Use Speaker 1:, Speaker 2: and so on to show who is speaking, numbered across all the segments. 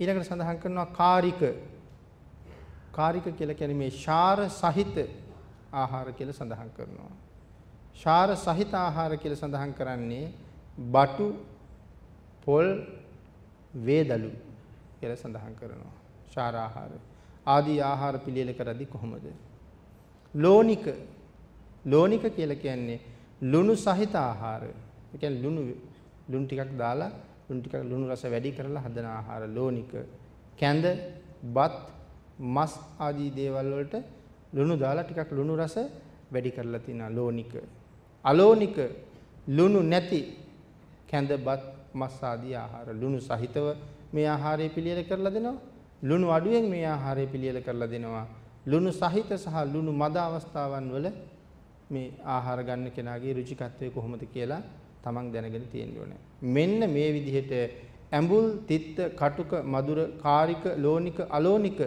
Speaker 1: ඊළඟට සඳහන් කරනවා කාරික. කාරික කියලා කියන්නේ මේ ශාර සහිත ආහාර කියලා සඳහන් කරනවා. ශාර සහිත ආහාර කියලා සඳහන් කරන්නේ බටු පොල් වේදලු කියලා සඳහන් කරනවා. ශාර ආහාර. ආදී ආහාර පිළියෙල කරද්දී කොහොමද? ලෝනික ලෝනික කියලා කියන්නේ ලුණු සහිත ආහාර. ඒ කියන්නේ ලුණු ලුණු ටිකක් දාලා ලුණු ටිකක් ලුණු රස වැඩි කරලා හදන ආහාර ලෝනික. කැඳ, බත්, මස් ආදී දේවල් වලට ලුණු දාලා ටිකක් ලුණු රස වැඩි කරලා තිනා ලෝනික. අලෝනික ලුණු නැති කැඳ, බත්, මස් ආදී ආහාර ලුණු සහිතව මේ ආහාරය පිළියෙල කරලා දෙනවා. ලුණු අඩුවෙන් මේ ආහාරය පිළියෙල කරලා දෙනවා. ලුණු සහිත සහ ලුණු මද අවස්ථාවන් වල මේ ආහාර ගන්න කෙනාගේ රුචිකත්වය කොහොමද කියලා තමන් දැනගෙන තියෙන්න ඕනේ. මෙන්න මේ විදිහට ඇඹුල්, තිත්ත, කටුක, මధుර, කාරික, ලෝනික, අලෝනික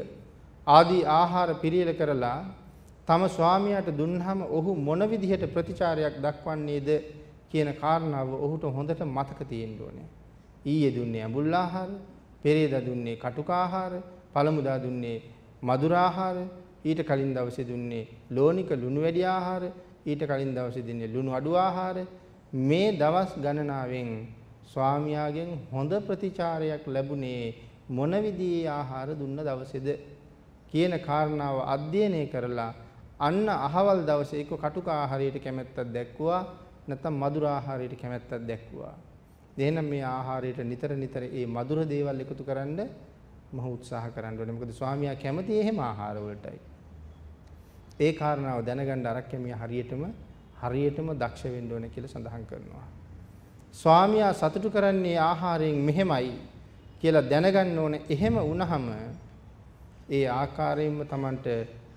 Speaker 1: ආදී ආහාර පිළියෙල කරලා තම ස්වාමියාට දුන්නාම ඔහු මොන විදිහට ප්‍රතිචාරයක් දක්වන්නේද කියන කාරණාව ඔහුට හොඳට මතක තියෙන්න ඕනේ. ඊයේ දුන්නේ ඇඹුල් ආහාර, පෙරේදා දුන්නේ කටුක ආහාර, පළමුදා දුන්නේ මధుර ආහාර, ඊට කලින් දවසේ දුන්නේ ලෝනික ලුණු වැඩි ආහාර, ඊට කලින් දවසේ දුන්නේ ලුණු අඩු ආහාර. මේ දවස් ගණනාවෙන් ස්වාමියාගෙන් හොඳ ප්‍රතිචාරයක් ලැබුණේ මොන විදිහේ ආහාර දුන්න දවසේද කියන කාරණාව අධ්‍යයනය කරලා අන්න අහවල් දවසේ එක්ක කටුක ආහාරයට කැමැත්තක් දැක්වුවා නැත්නම් මధుර ආහාරයට කැමැත්තක් දැක්වුවා. එහෙනම් මේ ආහාරයට නිතර නිතර මේ මధుර දේවල් එකතු කරන්න මම උත්සාහ කරන්න ඕනේ. මොකද ස්වාමියා කැමති එහෙම ආහාර වලටයි. ඒ කාරණාව දැනගන්න අරක්කමිය හරියටම හරියටම දක්ෂ වෙන්න ඕනේ කියලා සඳහන් කරනවා. ස්වාමියා සතුටු කරන්නේ ආහාරයෙන් මෙහෙමයි කියලා දැනගන්න ඕනේ. එහෙම වුණහම ඒ ආකාරයෙන්ම Tamanට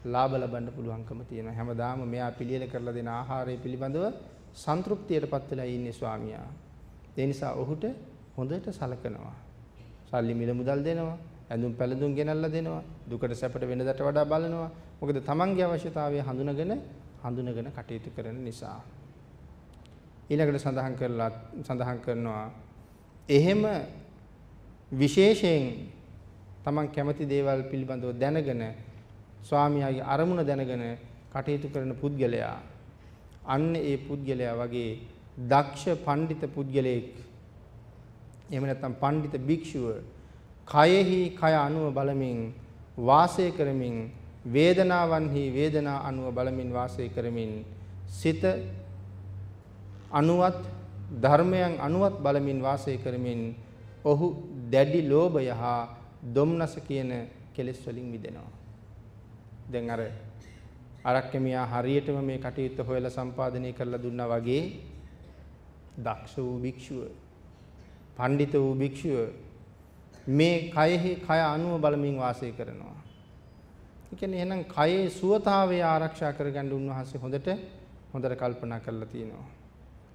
Speaker 1: ලාභ ලබන්න පුළුවන්කම තියෙනවා. හැමදාම මෙයා පිළියෙල කරලා දෙන ආහාරය පිළිබඳව සන්තුෂ්තියටපත් වෙලා ඉන්නේ ස්වාමියා. ඒ නිසා ඔහුට හොඳට සලකනවා. සල්ලි මිල මුදල් දෙනවා. ඇඳුම් පැළඳුම් ගෙනල්ලා දෙනවා. දුකට සැපට වෙනදට වඩා බලනවා. මොකද තමන්ගේ අවශ්‍යතාවය හඳුනගෙන හඳුනගෙන කටයුතු කරන නිසා. ඊළඟට සඳහන් කරලා සඳහන් කරනවා එහෙම විශේෂයෙන් තමන් කැමති දේවල් පිළිබඳව දැනගෙන ස්වාමියාගේ අරමුණ දැනගෙන කටයුතු කරන පුද්ගලයා අන්න ඒ පුද්ගලයා වගේ දක්ෂ පඬිත පුද්ගලයෙක් එහෙම නැත්නම් පඬිත භික්ෂුව කයෙහි කය අනුව බලමින් වාසය කරමින් වේදනාවන්හි වේදනා අනුව බලමින් වාසය කරමින් සිත අනුවත් ධර්මයන් අනුවත් බලමින් වාසය කරමින් ඔහු දැඩි ලෝභය හා දුම්නස කියන කෙලෙස් වලින් මිදෙනවා. දැන් අර අරක්කමියා හරියටම මේ කටයුත්ත හොයලා සම්පාදනය කරලා දුන්නා වගේ දක්ෂ වූ භික්ෂුව, පඬිත වූ භික්ෂුව මේ කයෙහි කය අනුව බලමින් වාසය කරනවා. ඒ කියන්නේ එහෙනම් කයේ සුවතාවය ආරක්ෂා කරගන්න උන්වහන්සේ හොඳට හොඳට කල්පනා කරලා තියෙනවා.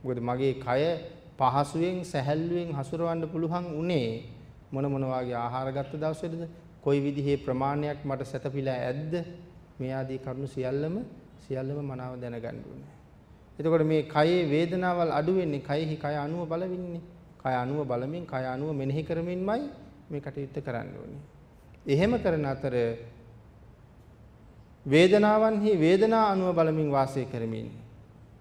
Speaker 1: මොකද මගේ කය පහසුවෙන් සැහැල්ලුවෙන් හසුරවන්න පුළුවන් උනේ මොන මොන වගේ ආහාර ගත්ත දවසේද කොයි විදිහේ ප්‍රමාණයක් මට සැතපීලා ඇද්ද මේ ආදී කරුණු සියල්ලම සියල්ලම මනාව දැනගන්න ඕනේ. එතකොට මේ කයේ වේදනාවල් අඩු වෙන්නේ කයෙහි කය අණුව බලමින්නේ. කය අණුව බලමින් කය අණුව මෙනෙහි කරමින්මයි මේ කටයුත්ත කරන්න ඕනේ. එහෙම කරන අතර වේදනාවන්හි වේදනා අනුව බලමින් වාසය කරමින්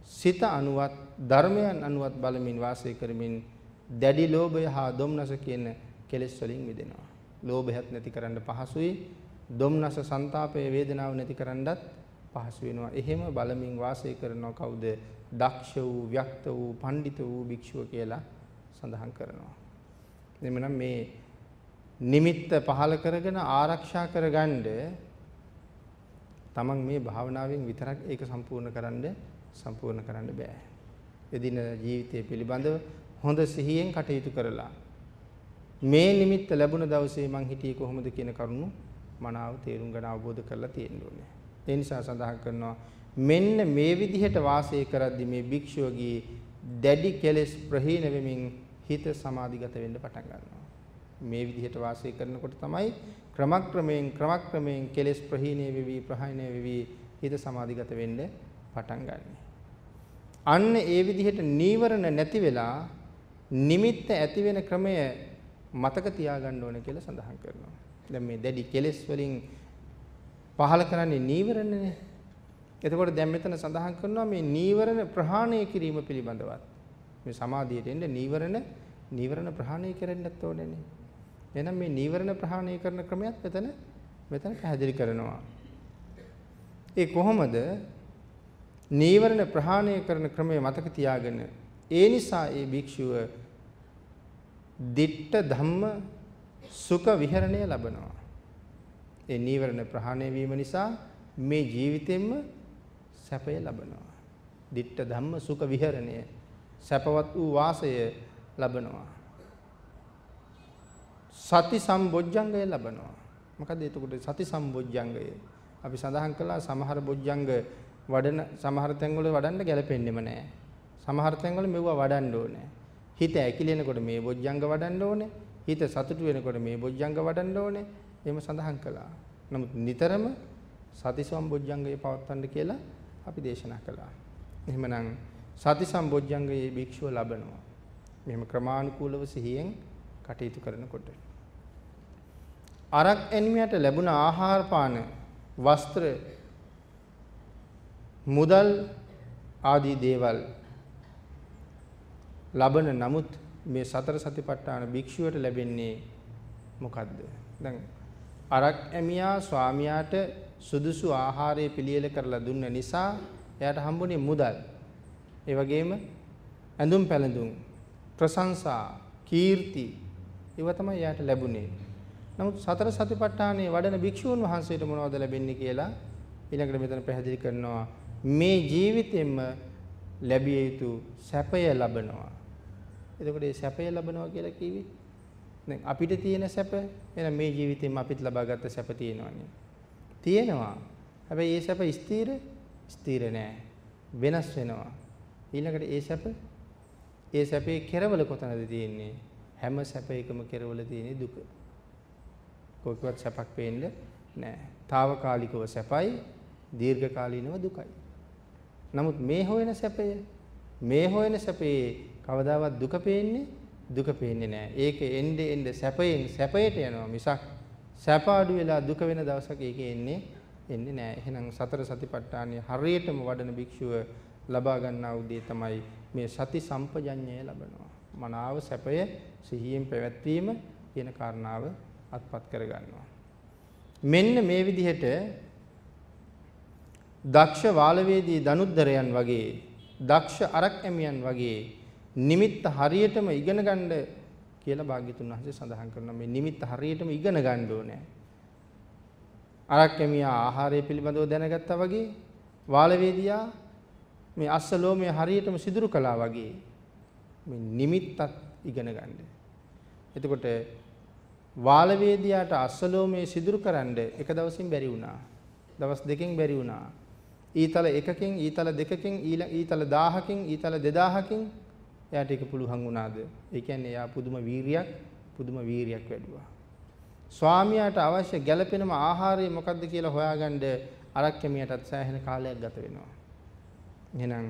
Speaker 1: සිත අනුවත් ධර්මයන් අනුවත් බලමින් වාසය කරමින් දැඩි ලෝභය හා දොම්නස කියන කෙලෙස් වලින් මිදෙනවා. ලෝභයත් නැති කරන්න පහසුයි. දොම්නස ਸੰతాපයේ වේදනාව නැති කරන්නත් පහසු වෙනවා. එහෙම බලමින් වාසය කරනවා කවුද? දක්ෂ වූ, ව්‍යක්ත වූ, පඬිත වූ භික්ෂුව කියලා සඳහන් කරනවා. එමනම් මේ නිමිත්ත පහල කරගෙන ආරක්ෂා කරගන්න තමන් මේ භාවනාවෙන් විතරක් ඒක සම්පූර්ණ කරන්න සම්පූර්ණ කරන්න බෑ. එදින ජීවිතය පිළිබඳව හොඳ සිහියෙන් කටයුතු කරලා මේ නිමිත්ත ලැබුණ දවසේ මං හිටියේ කොහොමද කියන කරුණු මනාව තේරුම් ගන්න අවබෝධ කරලා තියෙන්න ඕනේ. ඒ නිසා සඳහන් කරනවා මෙන්න මේ විදිහට වාසය කරද්දි මේ භික්ෂුවගේ දැඩි කෙලෙස් ප්‍රහීන වෙමින් හිත සමාධිගත වෙන්න පටන් ගන්නවා. මේ විදිහට වාසය කරනකොට තමයි ක්‍රමක්‍රමයෙන් ක්‍රමක්‍රමයෙන් කෙලෙස් ප්‍රහීණය වෙවි ප්‍රහාණය වෙවි හිත සමාධිගත වෙන්න පටන් ගන්නෙ. අන්න ඒ විදිහට නීවරණ නැති වෙලා නිමිත්ත ඇති වෙන ක්‍රමය මතක තියාගන්න ඕන කියලා සඳහන් කරනවා. දැන් මේ දැඩි කෙලෙස් වලින් පහල කරන්නේ නීවරණනේ. එතකොට දැන් මෙතන සඳහන් කරනවා මේ නීවරණ ප්‍රහාණය කිරීම පිළිබඳවත්. මේ සමාධියට එන්න නීවරණ නීවරණ ප්‍රහාණය කරන්නත් ඕනේනේ. එහෙනම් මේ නීවරණ ප්‍රහාණය කරන ක්‍රමයක් මෙතන මෙතන පැහැදිලි කරනවා. ඒ කොහොමද නීවරණ ප්‍රහාණය කරන ක්‍රමය මතක තියාගෙන ඒ නිසා ඒ භික්ෂුව දිට්ඨ ධම්ම සුඛ විහරණය ලබනවා. ඒ නීවරණ ප්‍රහාණය වීම නිසා මේ ජීවිතෙන්න සැපය ලබනවා. දිට්ඨ ධම්ම සුඛ විහරණය සැපවත් වූ වාසය ලබනවා. සති සම්බොජ්ජංගය ලබනවා. මොකද එතකොට සති සම්බොජ්ජංගය අපි සඳහන් කළා සමහර බොජ්ජංග වඩන සමහර තැන්වල වඩන්න ගැලපෙන්නෙම නැහැ. සමහර තැන්වල මෙවුවා වඩන්න ඕනේ. හිත ඇකිලෙනකොට මේ බොජ්ජංග වඩන්න ඕනේ. හිත සතුටු වෙනකොට මේ බොජ්ජංග වඩන්න ඕනේ. එහෙම සඳහන් කළා. නමුත් නිතරම සති සම්බොජ්ජංගය පවත්වන්න කියලා අපි දේශනා කළා. එහෙමනම් සති සම්බොජ්ජංගයේ භික්ෂුව ලබනවා. මෙහෙම ක්‍රමානුකූලව සිහියෙන් කටයුතු කරනකොට. අරක් එනිමියට ලැබුණ ආහාර පාන වස්ත්‍ර මුදල් ආදී දේවල් ලබන නමුත් මේ සතර සතිපට්ඨාන භික්ෂුවට ලැබෙන්නේ මොකද්ද? දැන් අරක් ඇමියා ස්වාමියාට සුදුසු ආහාරය පිළියෙල කරලා දුන්න නිසා එයාට හම්බුනේ මුදල්. ඒ වගේම ඇඳුම් පැළඳුම්, ප්‍රශංසා, කීර්ති ඒවා තමයි එයාට ලැබුණේ. නමුත් සතර සතිපට්ඨානයේ වඩන භික්ෂූන් වහන්සේට මොනවද ලැබෙන්නේ කියලා ඊළඟට මෙතන පැහැදිලි කරනවා මේ ජීවිතෙම ලැබිය යුතු සැපය ලබනවා. එතකොට මේ සැපය ලබනවා කියලා කිව්වේ දැන් අපිට තියෙන සැප එහෙනම් මේ ජීවිතෙම අපිට ලබාගත්ත සැප තියෙනවනේ. තියෙනවා. හැබැයි ඒ සැප ස්ථිර ස්ථිර නෑ. වෙනස් වෙනවා. ඊළඟට ඒ සැප ඒ සැපේ කෙරවල කොතනද තියෙන්නේ? හැම සැපයකම කෙරවල තියෙන්නේ දුක. කොයිකවත් සැපක් පේන්නේ නැහැ. తాවකාලිකව සැපයි, දීර්ඝකාලීනව දුකයි. නමුත් මේ හොයන සැපය මේ හොයන සැපේ කවදාවත් දුක පේන්නේ දුක පේන්නේ නැහැ. ඒක එnde එnde සැපයෙන් සැපයට යනවා මිසක් සැප අඩු වෙලා දුක වෙන දවසක ඒක එන්නේ එන්නේ නැහැ. එහෙනම් සතර සතිපට්ඨානිය හරියටම වඩන භික්ෂුව ලබා ගන්නා උදේ තමයි මේ සති සම්පජඤ්ඤය ලබනවා. මනාව සැපය සිහියෙන් පැවැත්වීම කියන කාරණාව අත්පත් කරගන්නවා. මෙන්න මේ විදිහට දක්ෂ වාලවේදී දනුද්දරයන් වගේ දක්ෂ අරක් ඇමියන් වගේ නිමිත්ත හරියටම ඉගෙන ගන්න කියලා භාග්‍යතුන් වහන්සේ සඳහන් කරනවා මේ නිමිත්ත හරියටම ඉගෙන ගන්න ඕනේ. අරක් ඇමියා ආහාරය පිළිබඳව දැනගත්තා වගේ වාලවේදියා මේ අස්සලෝමයේ හරියටම සිදුරු කළා වගේ මේ නිමිත්තත් ඉගෙන ගන්න. එතකොට වාලවේදියාට අස්සලෝමයේ සිදුරු කරන්න එක දවසින් බැරි වුණා. දවස් දෙකකින් බැරි වුණා. ඊතල එකකින් ඊතල දෙකකින් ඊතල 1000කින් ඊතල 2000කින් එයාට ඒක පුළුවන් වුණාද? ඒ කියන්නේ එයා පුදුම වීරියක් පුදුම වීරියක් වැඩුවා. ස්වාමියාට අවශ්‍ය ගැළපෙනම ආහාරය මොකක්ද කියලා හොයාගන්න අරක්කමියටත් සෑහෙන කාලයක් ගත වෙනවා. එහෙනම්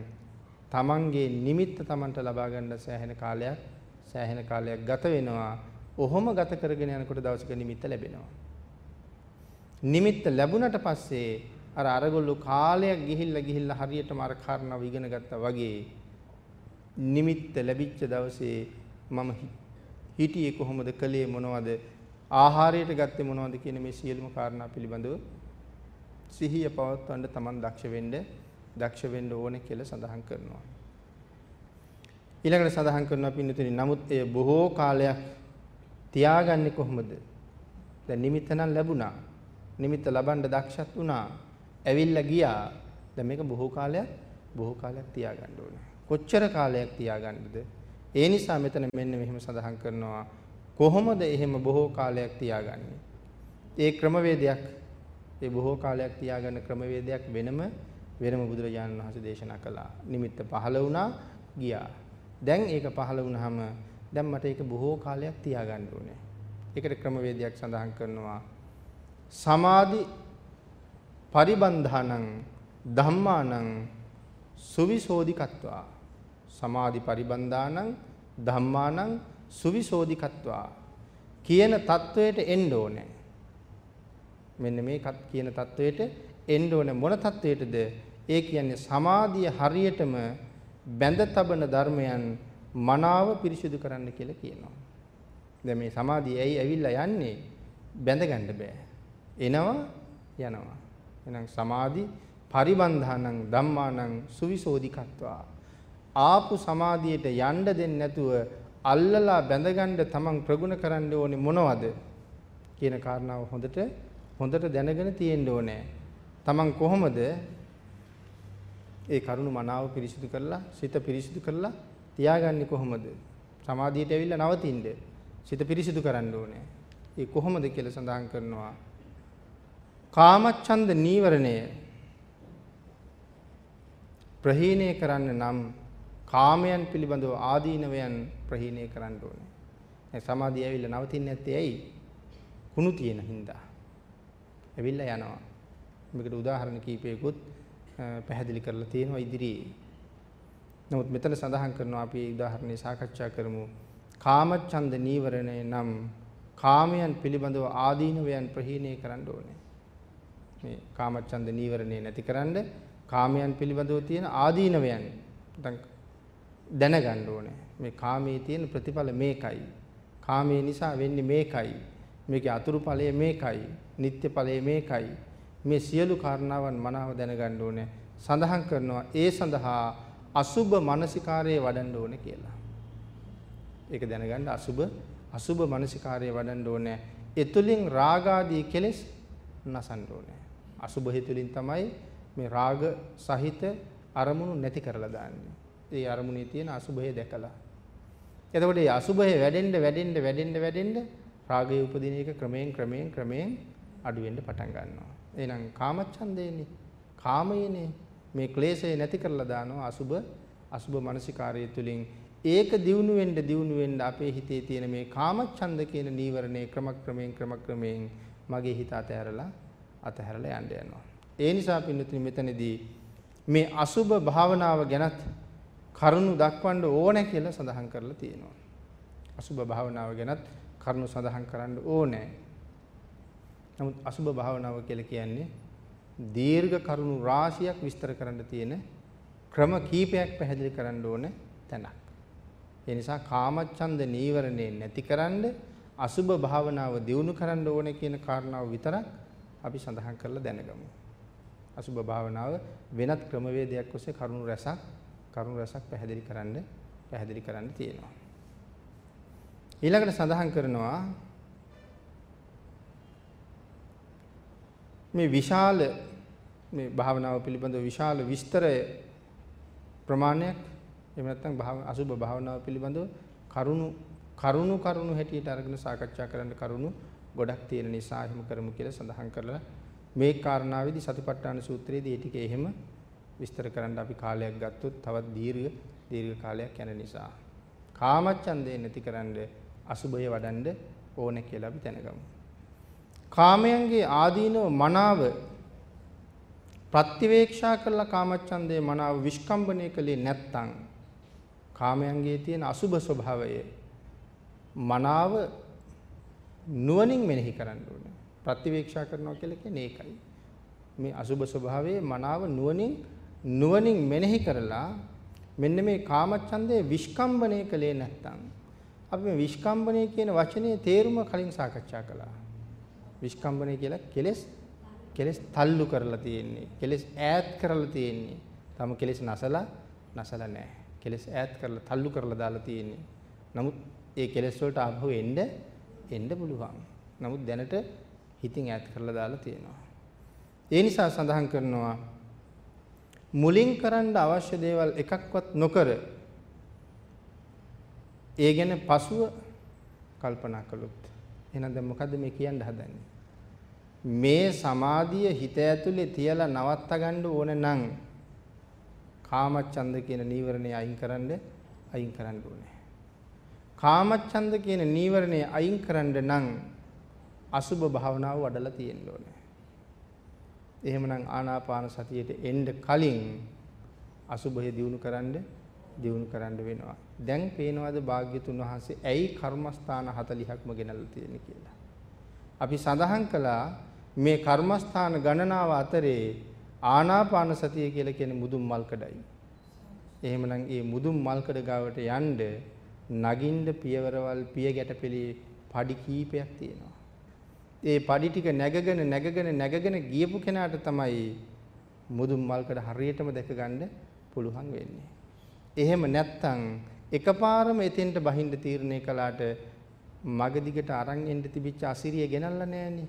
Speaker 1: තමන්ගේ නිමිත්ත තමන්ට ලබා ගන්න සෑහෙන කාලයක් සෑහෙන කාලයක් ගත වෙනවා. ඔහොම ගත කරගෙන යනකොට දවසක නිමිත්ත ලැබෙනවා. නිමිත්ත ලැබුණට පස්සේ අර අරගොල්ලෝ කාලයක් ගිහිල්ලා ගිහිල්ලා හරියටම අර කාරණාව ඉගෙන ගත්තා වගේ නිමිත්ත ලැබිච්ච දවසේ මම හිටියේ කොහොමද කළේ මොනවද ආහාරයට ගත්තේ මොනවද කියන මේ සියලුම කාරණා පිළිබඳව සිහිය පවත්වන්න Taman දක්ෂ වෙන්න දක්ෂ වෙන්න ඕනේ කියලා සඳහන් කරනවා. ඊළඟට සඳහන් කරනවා පින්නතුනි නමුත් එය බොහෝ කාලයක් තියාගන්නේ කොහොමද? දැන් නිමිත්ත නම් ලැබුණා. නිමිත්ත ලබන්න දක්ෂත් වුණා. ඇවිල්ලා ගියා. දැන් මේක බොහෝ කාලයක් බොහෝ කාලයක් තියාගන්න ඕනේ. කොච්චර කාලයක් තියාගන්නද? ඒ නිසා මෙතන මෙන්න මෙහෙම සඳහන් කරනවා කොහොමද එහෙම බොහෝ කාලයක් තියාගන්නේ? ඒ ක්‍රමවේදයක් ඒ බොහෝ කාලයක් තියාගන්න ක්‍රමවේදයක් වෙනම වෙනම බුදුරජාණන් වහන්සේ දේශනා කළා. නිමිත්ත පහළ වුණා ගියා. දැන් ඒක පහළ වුණාම දැන් මට ඒක බොහෝ කාලයක් තියාගන්න ඕනේ. ඒකට ක්‍රමවේදයක් සඳහන් කරනවා. සමාධි පරිබන්ධානං ධම්මානං සුවිසෝධිකත්වා සමාධි පරිබන්ධානං ධම්මානං සුවිසෝධිකත්වා කියන தത്വයට එන්න ඕනේ. මෙන්න මේ කියන தത്വයට එන්න ඕනේ මොන தത്വයටද ඒ කියන්නේ සමාධිය හරියටම බැඳ තබන ධර්මයන් මනාව පිරිසිදු කරන්න කියලා කියනවා. දැන් මේ සමාධිය ඇයි ඇවිල්ලා යන්නේ? බැඳ ගන්න බෑ. එනවා යනවා. එහෙනම් සමාධි පරිබන්ධානං ධම්මානං සුවිසෝදිකත්වා ආපු සමාධියට යන්න දෙන්නේ නැතුව අල්ලලා බැඳගන්න තමන් ප්‍රගුණ කරන්න ඕනේ මොනවද කියන කාරණාව හොඳට හොඳට දැනගෙන තියෙන්න ඕනේ. තමන් කොහොමද ඒ කරුණ මනාව පිරිසිදු කරලා සිත පිරිසිදු කරලා තියාගන්නේ කොහොමද? සමාධියට ඇවිල්ලා නවතින්න. සිත පිරිසිදු කරන්න ඕනේ. ඒ කොහොමද කියලා සඳහන් කරනවා. කාමච්ඡන්ද නීවරණය ප්‍රහීණය කරන්න නම් කාමයන් පිළිබඳව ආදීනවයන් ප්‍රහීණය කරන්න ඕනේ. ඒ සමාධිය ඇවිල්ලා නවතින්නේ නැත්තේ ඇයි? කුණු තියෙන හින්දා. ඇවිල්ලා යනවා. මේකට උදාහරණ කීපයකුත් පැහැදිලි කරලා තියෙනවා ඉදිරියේ. නමුත් මෙතන සඳහන් කරනවා අපි උදාහරණේ සාකච්ඡා කරමු. කාමච්ඡන්ද නීවරණය නම් කාමයන් පිළිබඳව ආදීනවයන් ප්‍රහීණය කරන්න ඕනේ. මේ කාමච්ඡන්ද නීවරණය නැතිකරන්න කාමයන් පිළිබඳව තියෙන ආදීනවයන් දැනගන්න ඕනේ. මේ කාමයේ තියෙන ප්‍රතිඵල මේකයි. කාමයේ නිසා වෙන්නේ මේකයි. මේකේ අතුරු ඵලය මේකයි. නিত্য ඵලය මේකයි. මේ සියලු කාරණාවන් මනාව දැනගන්න ඕනේ. සඳහන් කරනවා ඒ සඳහා අසුබ මානසිකාරයේ වඩන්න ඕනේ කියලා. ඒක දැනගන්න අසුබ අසුබ මානසිකාරයේ වඩන්න ඕනේ. එතුලින් රාගාදී කෙලෙස් නසන්න ඕනේ. අසුබ හේතුලින් තමයි මේ රාග සහිත අරමුණු නැති කරලා දාන්නේ. ඒ අරමුණේ තියෙන අසුබය දැකලා. එතකොට මේ අසුබය වැඩෙන්න වැඩෙන්න වැඩෙන්න වැඩෙන්න රාගය උපදින එක ක්‍රමයෙන් ක්‍රමයෙන් ක්‍රමයෙන් අඩු වෙන්න පටන් ගන්නවා. එහෙනම් කාමච්ඡන්දේනේ. කාමයේනේ මේ ක්ලේශය නැති කරලා දානවා අසුබ අසුබ මානසිකාරය තුලින් ඒක දියුණු වෙන්න දියුණු වෙන්න අපේ හිතේ තියෙන මේ කාමච්ඡන්ද කියන නීවරණේ ක්‍රමක්‍රමයෙන් ක්‍රමක්‍රමයෙන් මගේ හිත අතහැරලා අතහැරලා යන්න යනවා. ඒ නිසා පින්නතුනි මෙතනදී මේ අසුබ භාවනාව ගැනත් කරුණු දක්වන්න ඕනේ කියලා සඳහන් කරලා තියෙනවා. අසුබ භාවනාව ගැනත් කරුණු සඳහන් කරන්න ඕනේ. නමුත් අසුබ භාවනාව කියලා කියන්නේ දීර්ඝ කරුණු රාශියක් විස්තර කරන්න තියෙන ක්‍රම කීපයක් පැහැදිලි කරන්න ඕන තැනක්. ඒ නිසා කාමච්ඡන්ද නීවරණේ නැතිකරන්න අසුබ භාවනාව දියුණු කරන්න ඕනේ කියන කාරණාව විතරක් අපි සඳහන් කරලා දැනගමු. අසුබ භාවනාව වෙනත් ක්‍රමවේදයක් ඔස්සේ කරුණු රැසක් කරුණු රැසක් පැහැදිලි කරන්න පැහැදිලි කරන්න තියෙනවා. ඊළඟට සඳහන් කරනවා මේ විශාල මේ භාවනාව පිළිබඳව විශාල විස්තරය ප්‍රමාණයක් එහෙම නැත්නම් අසුබ භාවනාව පිළිබඳව කරුණු කරුණු කරුණු හැටියට අරගෙන සාකච්ඡා කරන්න කරුණු ගොඩක් තියෙන නිසා එහෙම කරමු කියලා සඳහන් කරලා මේ කාරණාවේදී සතිපට්ඨාන සූත්‍රයේදී ඒ ටික එහෙම විස්තර කරන්න අපි කාලයක් ගත්තොත් තවත් දීර්ඝ දීර්ඝ කාලයක් යන නිසා කාමච්ඡන්දේ නැතිකරන්න අසුබය වඩන්න ඕනේ කියලා අපි දැනගමු. කාමයන්ගේ ආදීනව මනාව ප්‍රතිවේක්ෂා කළ කාමච්ඡන්දේ මනාව විස්කම්බණය කළේ නැත්නම් කාමයන්ගේ තියෙන අසුබ ස්වභාවය මනාව නුවණින් මෙනෙහි කරන්න ඕනේ. ප්‍රතිවේක්ෂා කරනවා කියලා කියන්නේ ඒකයි. මේ අසුබ ස්වභාවයේ මනාව නුවණින් නුවණින් මෙනෙහි කරලා මෙන්න මේ කාමච්ඡන්දේ විස්කම්බණය කළේ නැත්නම් අපි මේ විස්කම්බණය කියන වචනේ තේරුම කලින් සාකච්ඡා කළා. විස්කම්බණය කියලා කෙලෙස් කෙලෙස් තල්ලු කරලා තියෙන්නේ. කෙලෙස් ඈත් කරලා තියෙන්නේ. තම කෙලෙස් නැසලා නැසලා නැහැ. කෙලෙස් ඈත් කරලා තල්ලු කරලා දාලා තියෙන්නේ. නමුත් ඒ කෙලෙස් වලට ආපහු එන්න එන්න පුළුවන්. නමුත් දැනට හිතින් ඈත් කරලා දාලා තියෙනවා. ඒ නිසා සඳහන් කරනවා මුලින් කරන්න අවශ්‍ය දේවල් එකක්වත් නොකර ඒ ගැන පසුව කල්පනා කළොත් එහෙනම් දැන් මොකද්ද මේ කියන්න හදන්නේ මේ සමාධිය හිත ඇතුලේ තියලා නවත්ත ගන්න ඕන නම් කාමච්ඡන්ද කියන නීවරණය අයින් කරන්න අයින් කරන්න ඕනේ. කාමච්ඡන්ද කියන නීවරණය අයින් කරන්න නම් අසුබ භාවනාව වඩලා තියෙන්න ඕනේ. එහෙමනම් ආනාපාන සතියට එන්න කලින් අසුබය දිනු කරන්න දිනු කරන්න වෙනවා. දැන් පේනවාද භාග්‍යතුන් වහන්සේ ඇයි කර්මස්ථාන 40ක්ම ගෙනල්ලා තියෙන්නේ කියලා. අපි සඳහන් කළා මේ කර්මස්ථාන ගණනාව අතරේ ආනාපාන සතිය කියලා කියන මුදුන් මල්කඩයි. එහෙමනම් ඒ මුදුන් මල්කඩ ගාවට යන්න නගින්න පියවරවල් පිය ගැටපෙළි padi කීපයක් තියෙනවා. ඒ padi ටික නැගගෙන නැගගෙන නැගගෙන ගියපු කෙනාට තමයි මුදුන් මල්කඩ හරියටම දැක ගන්න පුළුවන් වෙන්නේ. එහෙම නැත්තම් එකපාරම එතෙන්ට බහින්න තීරණය කළාට මග දිගට අරන් එන්න තිබිච්ච අසිරිය ගෙනල්ලා නැහනේ.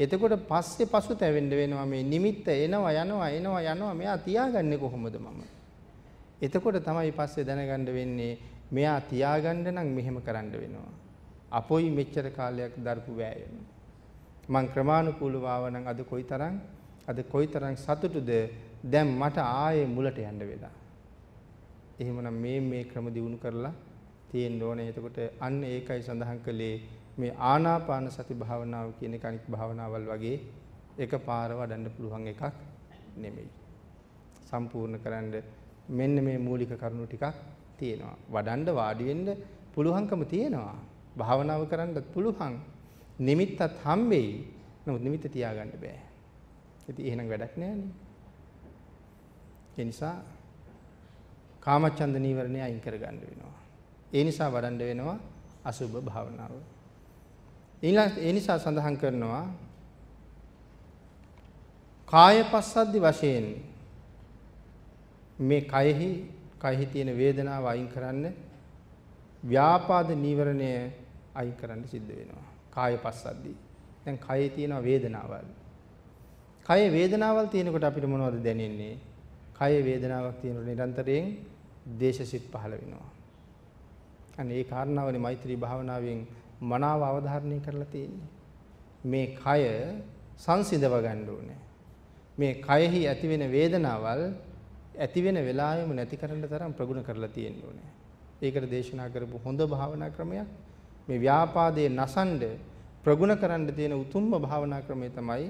Speaker 1: එතකොට පස්සේ පසුතැවෙන්න වෙනවා මේ නිමිත්ත එනවා යනවා එනවා යනවා මෙයා තියාගන්නේ කොහොමද මම? එතකොට තමයි පස්සේ දැනගන්න වෙන්නේ මෙයා තියාගන්න නම් මෙහෙම කරන්න වෙනවා. අපොයි මෙච්චර කාලයක් දරපු වෑයම. මං ක්‍රමානුකූලව ආව නම් අද කොයිතරම් අද කොයිතරම් සතුටුද දැන් මට ආයේ මුලට යන්න වෙලා. එහෙමනම් මේ මේ ක්‍රම දිනු කරලා තියෙන්න ඕනේ. එතකොට අන්න ඒකයි සඳහන් කළේ මේ ආනාපාන සති භාවනාව කියන එක අනිත් භාවනාවල් වගේ එකපාර වඩන්න පුළුවන් එකක් නෙමෙයි. සම්පූර්ණ කරන්න මෙන්න මේ මූලික කරුණු ටිකක් තියෙනවා. වඩන්න වාඩි වෙන්න පුළුවන්කම තියෙනවා. භාවනාව කරන්නත් පුළුවන්. නිමිත්තත් හම්බෙයි. නමුත් නිමිත්ත තියාගන්න බෑ. ඉතින් එහෙනම් වැඩක් නෑනේ. ඒ නිසා කාමචන්ද නීවරණය අයින් කරගන්න වෙනවා. ඒ නිසා වඩන්න වෙනවා අසුබ භාවනාව. ඊළඟ ඒ නිසා සඳහන් කරනවා කාය පස්සද්ධි වශයෙන් මේ කයෙහි කයෙහි තියෙන වේදනාව අයින් කරන්න ව්‍යාපාද නීවරණය අයින් කරන්න සිද්ධ වෙනවා. කාය පස්සද්ධි. දැන් කයේ තියෙන වේදනාවල්. කයේ වේදනාවල් තියෙනකොට අපිට මොනවද දැනෙන්නේ? කයේ වේදනාවක් තියෙනකොට නිරන්තරයෙන් දේශසිත පහළ වෙනවා. අනේ ඒ කාරණාවනේ මෛත්‍රී භාවනාවෙන් මනාව අවධාරණය කරලා තියෙන්නේ. මේ කය සංසිඳව ගන්න ඕනේ. මේ කයෙහි ඇතිවෙන වේදනාවල් ඇති වෙන වෙලාවෙම නැති කරන්න තරම් ප්‍රගුණ කරලා තියෙන්න ඕනේ. ඒකට දේශනා කරපු හොඳ භාවනා ක්‍රමයක් මේ ව්‍යාපාදයේ නසන්ඩ ප්‍රගුණ කරන්න තියෙන උතුම්ම භාවනා ක්‍රමය තමයි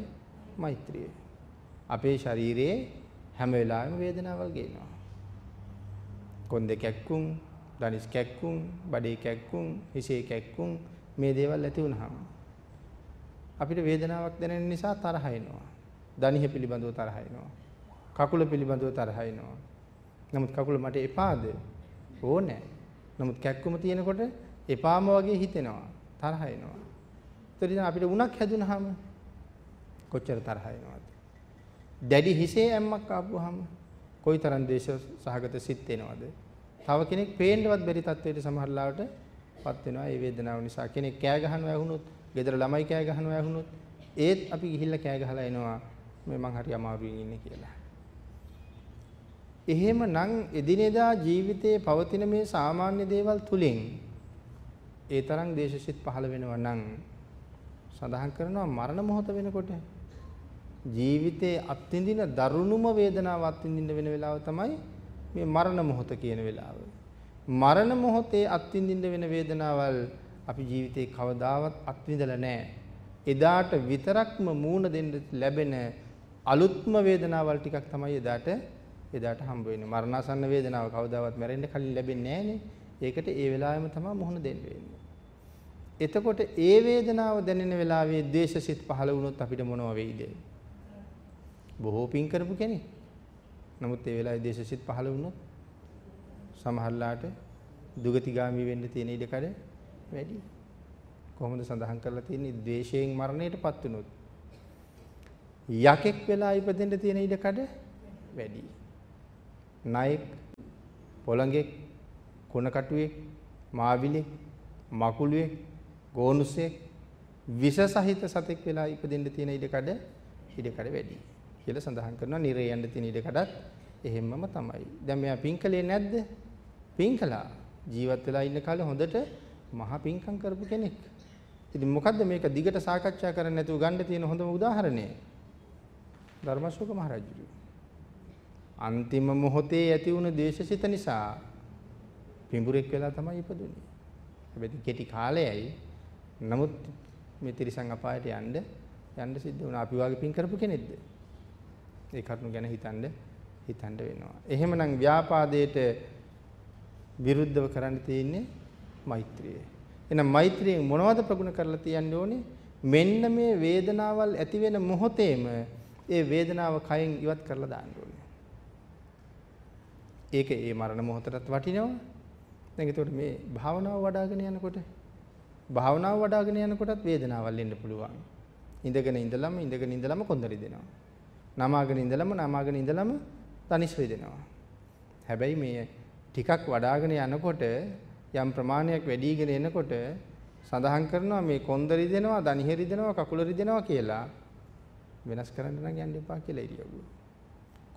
Speaker 1: මෛත්‍රිය. අපේ ශරීරයේ හැම වෙලාවෙම වේදනාවල් ගේනවා. කොන්දේ කැක්කුම්, දනිස් කැක්කුම්, බඩේ කැක්කුම්, හිසේ කැක්කුම් මේ දේවල් ඇති වුනහම අපිට වේදනාවක් දැනෙන නිසා තරහ එනවා. දණිහ පිළිබඳව තරහ එනවා. කකුල පිළිබඳව තරහ එනවා. නමුත් කකුල මට එපාද? ඕනේ. නමුත් කැක්කුම තියෙනකොට එපාම වගේ හිතෙනවා. තරහ එනවා. ඒතර ඉතින් අපිට උණක් හැදුනහම කොච්චර තරහ එනවද? දැඩි හිසේ ඇම්මක් ආපුවාම කොයිතරම් දේශ සහගත සිත් එනවද? තව කෙනෙක් පේන්නවත් බැරි තත්වයට සමහරලාවට පත් වෙනවා ඒ වේදනාව නිසා. කෙනෙක් කෑ ගහනවා ඇහුනොත්, ගෙදර ළමයි කෑ ගහනවා ඇහුනොත්, ඒත් අපි ගිහිල්ලා කෑ ගහලා එනවා මේ මං හරි අමාරුවෙන් ඉන්නේ කියලා. එහෙමනම් එදිනෙදා ජීවිතයේ පවතින මේ සාමාන්‍ය දේවල් තුලින් ඒ තරම් දේශසිත පහළ වෙනවා නම් සඳහන් කරනවා මරණ මොහොත වෙනකොට ජීවිතයේ අත්විඳින දරුණුම වේදනාව අත්විඳින්න වෙන වෙලාව තමයි මේ මරණ මොහොත කියන වෙලාව. මරණ මොහොතේ අත්විඳින්න වෙන වේදනාවල් අපි ජීවිතේ කවදාවත් අත්විඳලා නැහැ. එදාට විතරක්ම මූණ දෙන්න ලැබෙන අලුත්ම වේදනාවල් ටිකක් තමයි එදාට එදාට හම්බ වෙන්නේ. මරණාසන්න වේදනාව කවදාවත් මැරෙන්න කලින් ලැබෙන්නේ නැහනේ. ඒකට ඒ වෙලාවෙම තමයි මුහුණ දෙන්න වෙන්නේ. එතකොට ඒ වේදනාව දැනෙන වෙලාවේ ද්වේෂසිත පහළ වුණොත් අපිට මොනව වෙයිද? බොහෝ පින් කරපු කෙනෙක්. නමුත් ඒ වෙලාවේ ද්වේෂසිත පහළ වුණොත් සමහරලාට දුගතිගාමි වෙන්න තියෙන ඉඩකඩ වැඩි. කොහොමද සඳහන් කරලා තියෙන්නේ ද්වේෂයෙන් මරණයටපත් වුණොත් යකෙක් වෙලා ඉපදෙන්න තියෙන ඉඩකඩ වැඩි. නයෙක් පොළඟෙක් කුණකටුවෙක් මාවිලෙක් මකුළුවෙක් ගෝනුසෙක් විස සහිත සතෙක් වෙලා ඉපදෙන්න තියෙන ඉඩකඩ ඉඩකඩ වැඩි කියලා සඳහන් කරනවා නිරේ යන්න තියෙන ඉඩකඩත් එහෙම්මම තමයි. දැන් මෙයා පින්කලේ නැද්ද? පින්කලා ජීවත් වෙලා ඉන්න කාලේ හොඳට මහා පින්කම් කරපු කෙනෙක්. ඉතින් මොකද්ද මේක දිගට සාකච්ඡා කරන්න නැතුව ගන්න තියෙන හොඳම උදාහරණය? ධර්මශෝක මහරජුගේ අන්තිම මොහොතේ ඇති වුණ දේශසිත නිසා පිඹුරෙක් වෙලා තමයි ඉපදුනේ. හැබැයි කෙටි කාලයයි. නමුත් මේ තිරිසන් අපායට යන්න යන්න සිද්ධ වුණා. අපි වාගේ පින් කරපු කෙනෙක්ද? ඒ කරුණු ගැන හිතන්න හිතන්න වෙනවා. එහෙමනම් ව්‍යාපාදයට විරුද්ධව කරන්න තියෙන්නේ මෛත්‍රිය. එහෙනම් මෛත්‍රියෙන් මොනවද ප්‍රගුණ කරලා තියන්න ඕනේ? මෙන්න මේ වේදනාවල් ඇති වෙන මොහොතේම ඒ වේදනාව කයෙන් ඉවත් කරලා දාන්න ඕනේ. ඒක ඒ මරණ මොහොතටත් වටිනවා. දැන් ඒකට මේ භාවනාව වඩ아가ගෙන යනකොට භාවනාව වඩ아가ගෙන යනකොටත් වේදනාවල් එන්න පුළුවන්. ඉඳගෙන ඉඳලම ඉඳගෙන ඉඳලම කොන්දරි දෙනවා. නමාගෙන ඉඳලම නමාගෙන ඉඳලම තනිස් වෙදෙනවා. හැබැයි මේ ටිකක් වඩ아가න යනකොට යම් ප්‍රමාණයක් වැඩිගෙන එනකොට සඳහන් කරනවා මේ කොන්දරි දෙනවා, දණිහෙරි දෙනවා, කකුලරි දෙනවා කියලා වෙනස් කරන්න නම් යන්න එපා කියලා ඉරියව්ව.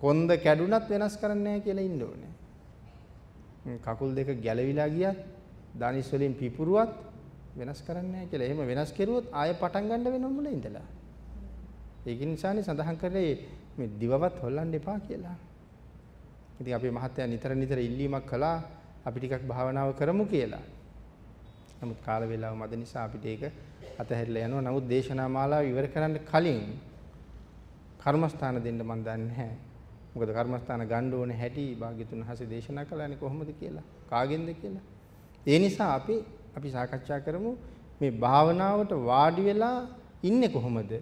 Speaker 1: කොන්ද කැඩුනත් වෙනස් කරන්නේ නැහැ කියලා ඉන්න ඕනේ. කකුල් දෙක ගැලවිලා ගියත්, දණිස් වලින් පිපුරුවත් වෙනස් කරන්නේ නැහැ කියලා. එහෙම වෙනස් කෙරුවොත් ආයෙ පටන් ගන්න වෙනව මුල ඉඳලා. ඒක නිසානේ සඳහන් කරේ මේ දිවවත් හොල්ලන්න එපා කියලා. ඉතින් අපේ මහත්තයා නිතර නිතර ඉල්ලීමක් කළා අපි ටිකක් භාවනාව කරමු කියලා. නමුත් කාල වේලාව මැද නිසා අපිට ඒක අතහැරලා යනවා. නමුත් දේශනා මාලාව ඉවර කරන්න කලින් කර්මස්ථාන දෙන්න මම දන්නේ නැහැ. මොකද කර්මස්ථාන ගන්න ඕනේ හැටි භාග්‍යතුන් හසේ දේශනා කළානේ කොහොමද කියලා. කාගෙන්ද කියලා. ඒ නිසා අපි අපි සාකච්ඡා කරමු මේ භාවනාවට වාඩි වෙලා ඉන්නේ කොහොමද?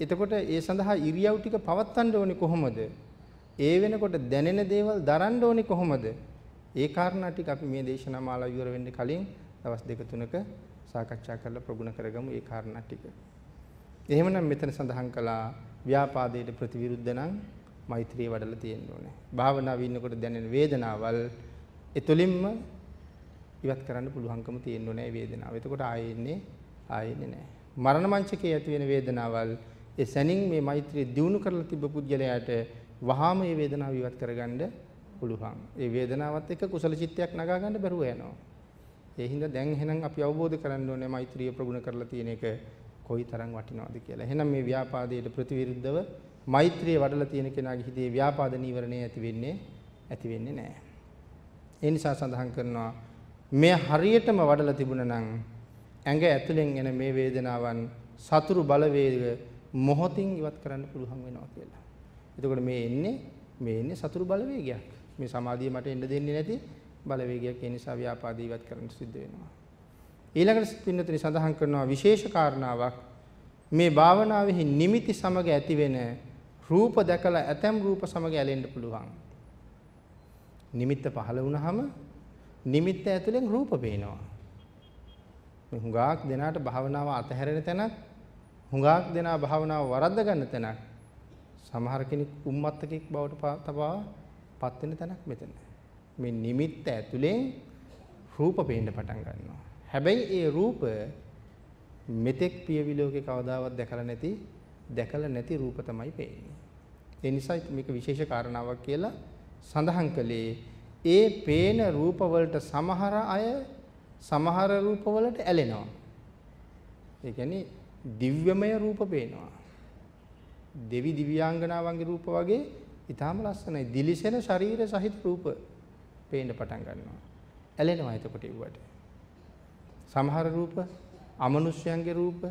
Speaker 1: එතකොට ඒ සඳහා ඉරියව් ටික පවත්වන්න ඕනේ කොහොමද? ඒ වෙනකොට දැනෙන දේවල් දරන්න ඕනේ කොහොමද? ඒ කාරණා ටික අපි මේ දේශනා මාලාව ඉවර වෙන්න කලින් දවස් දෙක තුනක සාකච්ඡා කරලා ප්‍රගුණ කරගමු ඒ කාරණා ටික. එහෙමනම් මෙතන සඳහන් කළා ව්‍යාපාදයට ප්‍රතිවිරුද්ධ නම් මෛත්‍රිය වඩලා තියෙන්න ඕනේ. භාවනාවේ ඉන්නකොට දැනෙන වේදනාවල් එතුලින්ම ඉවත් කරන්න පුළුවන්කම තියෙන්න ඕනේ වේදනාව. එතකොට ආයෙන්නේ ආයෙන්නේ නැහැ. මරණ මංචකයේ ඇති වෙන වේදනාවල් ඒ සැනින් මේ මෛත්‍රිය දිනු කරලා තිබ්බ පුද්ගලයාට වහාම මේ වේදනාව ඉවත් කරගන්න පුළුවන්. ඒ වේදනාවත් එක්ක කුසල චිත්තයක් නගා ගන්න බැරුව යනවා. ඒ හින්දා දැන් එහෙනම් අපි අවබෝධ කරගන්න ඕනේ මෛත්‍රිය ප්‍රගුණ කරලා තියෙන එක කොයිතරම් වටිනවද කියලා. එහෙනම් මේ ව්‍යාපාදයට ප්‍රතිවිරුද්ධව මෛත්‍රිය වඩලා තියෙන කෙනාගේ හිතේ ව්‍යාපාද නීවරණය ඇති වෙන්නේ ඇති වෙන්නේ නැහැ. ඒ නිසා සඳහන් කරනවා මේ හරියටම වඩලා තිබුණා නම් ඇඟ ඇතුලෙන් එන මේ වේදනාවන් සතුරු බලවේග මොහොතින් ඉවත් කරන්න පුළුවන් වෙනවා කියලා. එතකොට මේ එන්නේ මේ එන්නේ සතුරු බලවේගයක්. මේ සමාධිය මට එන්න දෙන්නේ නැති බලවේගයක් ඒ නිසා ව්‍යාපාදී ඉවත් කරන්න සිද්ධ වෙනවා. ඊළඟට පින්නතුනි සඳහන් කරනවා විශේෂ කාරණාවක් මේ භාවනාවේ නිමිති සමග ඇතිවෙන රූප දැකලා ඇතැම් රූප සමග ඇලෙන්න පුළුවන්. නිමිත්ත පහළ වුණාම නිමිත්ත ඇතුලෙන් රූප පේනවා. මේ හුඟක් දෙනාට භාවනාව අතහැරෙන තැනක් හුඟක් දෙනා භාවනාව වරද්ද ගන්න තැනක් සමහර කෙනෙක් උම්මත්තකෙක් බවට තබා පත් වෙන තැනක් මෙතන. මේ නිමිත්ත ඇතුලෙන් රූප පේන්න පටන් ගන්නවා. හැබැයි ඒ රූප මෙතෙක් පියවිලෝකේ කවදාවත් දැකලා නැති දැකලා නැති රූප තමයි පේන්නේ. ඒ නිසා මේක විශේෂ කාරණාවක් කියලා සඳහන් කළේ ඒ පේන රූප වලට සමහර අය සමහර රූප වලට ඇලෙනවා. ඒ කියන්නේ දිව්‍යමය රූප පේනවා. දෙවි දිව්‍යාංගනාවන්ගේ රූප වගේ ඊටාම ලස්සනයි. දිලිසෙන ශරීර සහිත රූප පේන්න පටන් ගන්නවා. ඇලෙනවා එතකොට ඉුවට. සමහර රූප අමනුෂ්‍යයන්ගේ රූප,